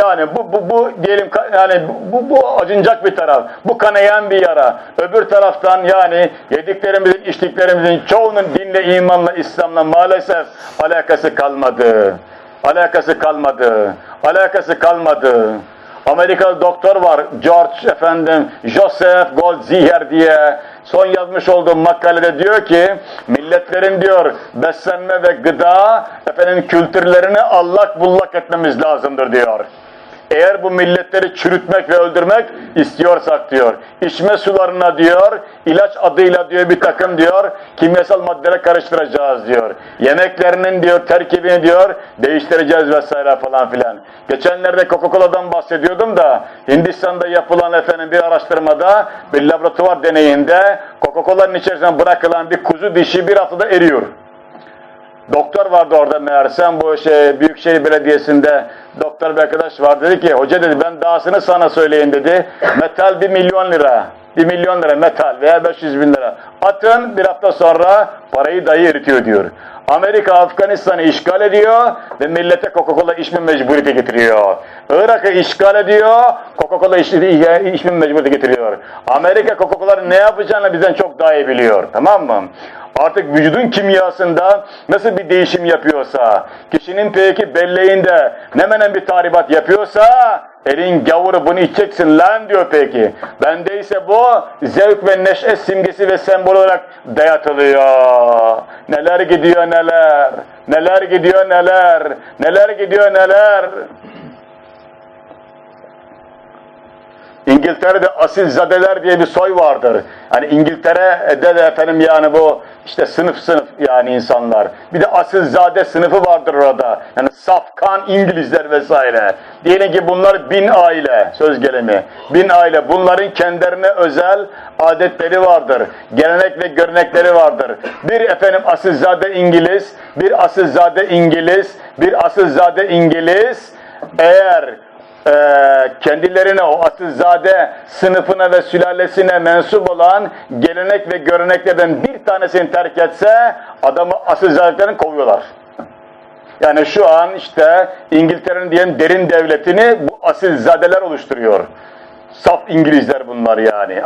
Yani bu bu bu diyelim yani bu bu acınacak bir taraf. Bu kanayan bir yara. Öbür taraftan yani yediklerimizin, içtiklerimizin çoğunun dinle, imanla, İslam'la maalesef alakası kalmadı. Alakası kalmadı. Alakası kalmadı. Amerikalı doktor var George efendim Joseph Goldziher diye son yazmış olduğum makalede diyor ki milletlerin diyor beslenme ve gıda efendim kültürlerini allak bullak etmemiz lazımdır diyor. Eğer bu milletleri çürütmek ve öldürmek istiyorsak diyor, içme sularına diyor, ilaç adıyla diyor bir takım diyor, kimyasal maddelere karıştıracağız diyor. Yemeklerinin diyor terkibini diyor, değiştireceğiz vesaire falan filan. Geçenlerde Coca-Cola'dan bahsediyordum da, Hindistan'da yapılan efendim bir araştırmada, bir laboratuvar deneyinde, Coca-Cola'nın içerisine bırakılan bir kuzu dişi bir haftada eriyor. Doktor vardı orada meğersem bu şey Büyükşehir Belediyesi'nde doktor bir arkadaş var dedi ki hoca dedi ben dahasını sana söyleyin dedi. Metal bir milyon lira. Bir milyon lira metal veya 500 bin lira. Atın bir hafta sonra parayı dayı eritiyor diyor. Amerika Afganistan'ı işgal ediyor ve millete Coca-Cola içme mecburiyeti getiriyor. Irak'ı işgal ediyor, Coca-Cola içme, mecburiyeti getiriyor. Amerika Coca-Cola'nın ne yapacağını bizden çok daha iyi biliyor. Tamam mı? Artık vücudun kimyasında nasıl bir değişim yapıyorsa, kişinin peki belleğinde ne menen bir tahribat yapıyorsa, elin gavuru bunu içeceksin lan diyor peki. Bendeyse bu zevk ve neşe simgesi ve sembol olarak dayatılıyor. Neler gidiyor neler, neler gidiyor neler, neler gidiyor neler. İngiltere'de asilzadeler diye bir soy vardır. Hani İngiltere'de de efendim yani bu işte sınıf sınıf yani insanlar. Bir de asilzade sınıfı vardır orada. Yani safkan İngilizler vesaire. Diyelim ki bunlar bin aile söz gelimi. Bin aile. Bunların kendilerine özel adetleri vardır. Gelenek ve görenekleri vardır. Bir efendim asilzade İngiliz, bir asilzade İngiliz, bir asilzade İngiliz eğer e, kendilerine o asilzade sınıfına ve sülalesine mensup olan gelenek ve göreneklerden bir tanesini terk etse adamı asilzadelerin kovuyorlar. Yani şu an işte İngiltere'nin diyelim derin devletini bu asilzadeler oluşturuyor. Saf İngilizler bunlar yani.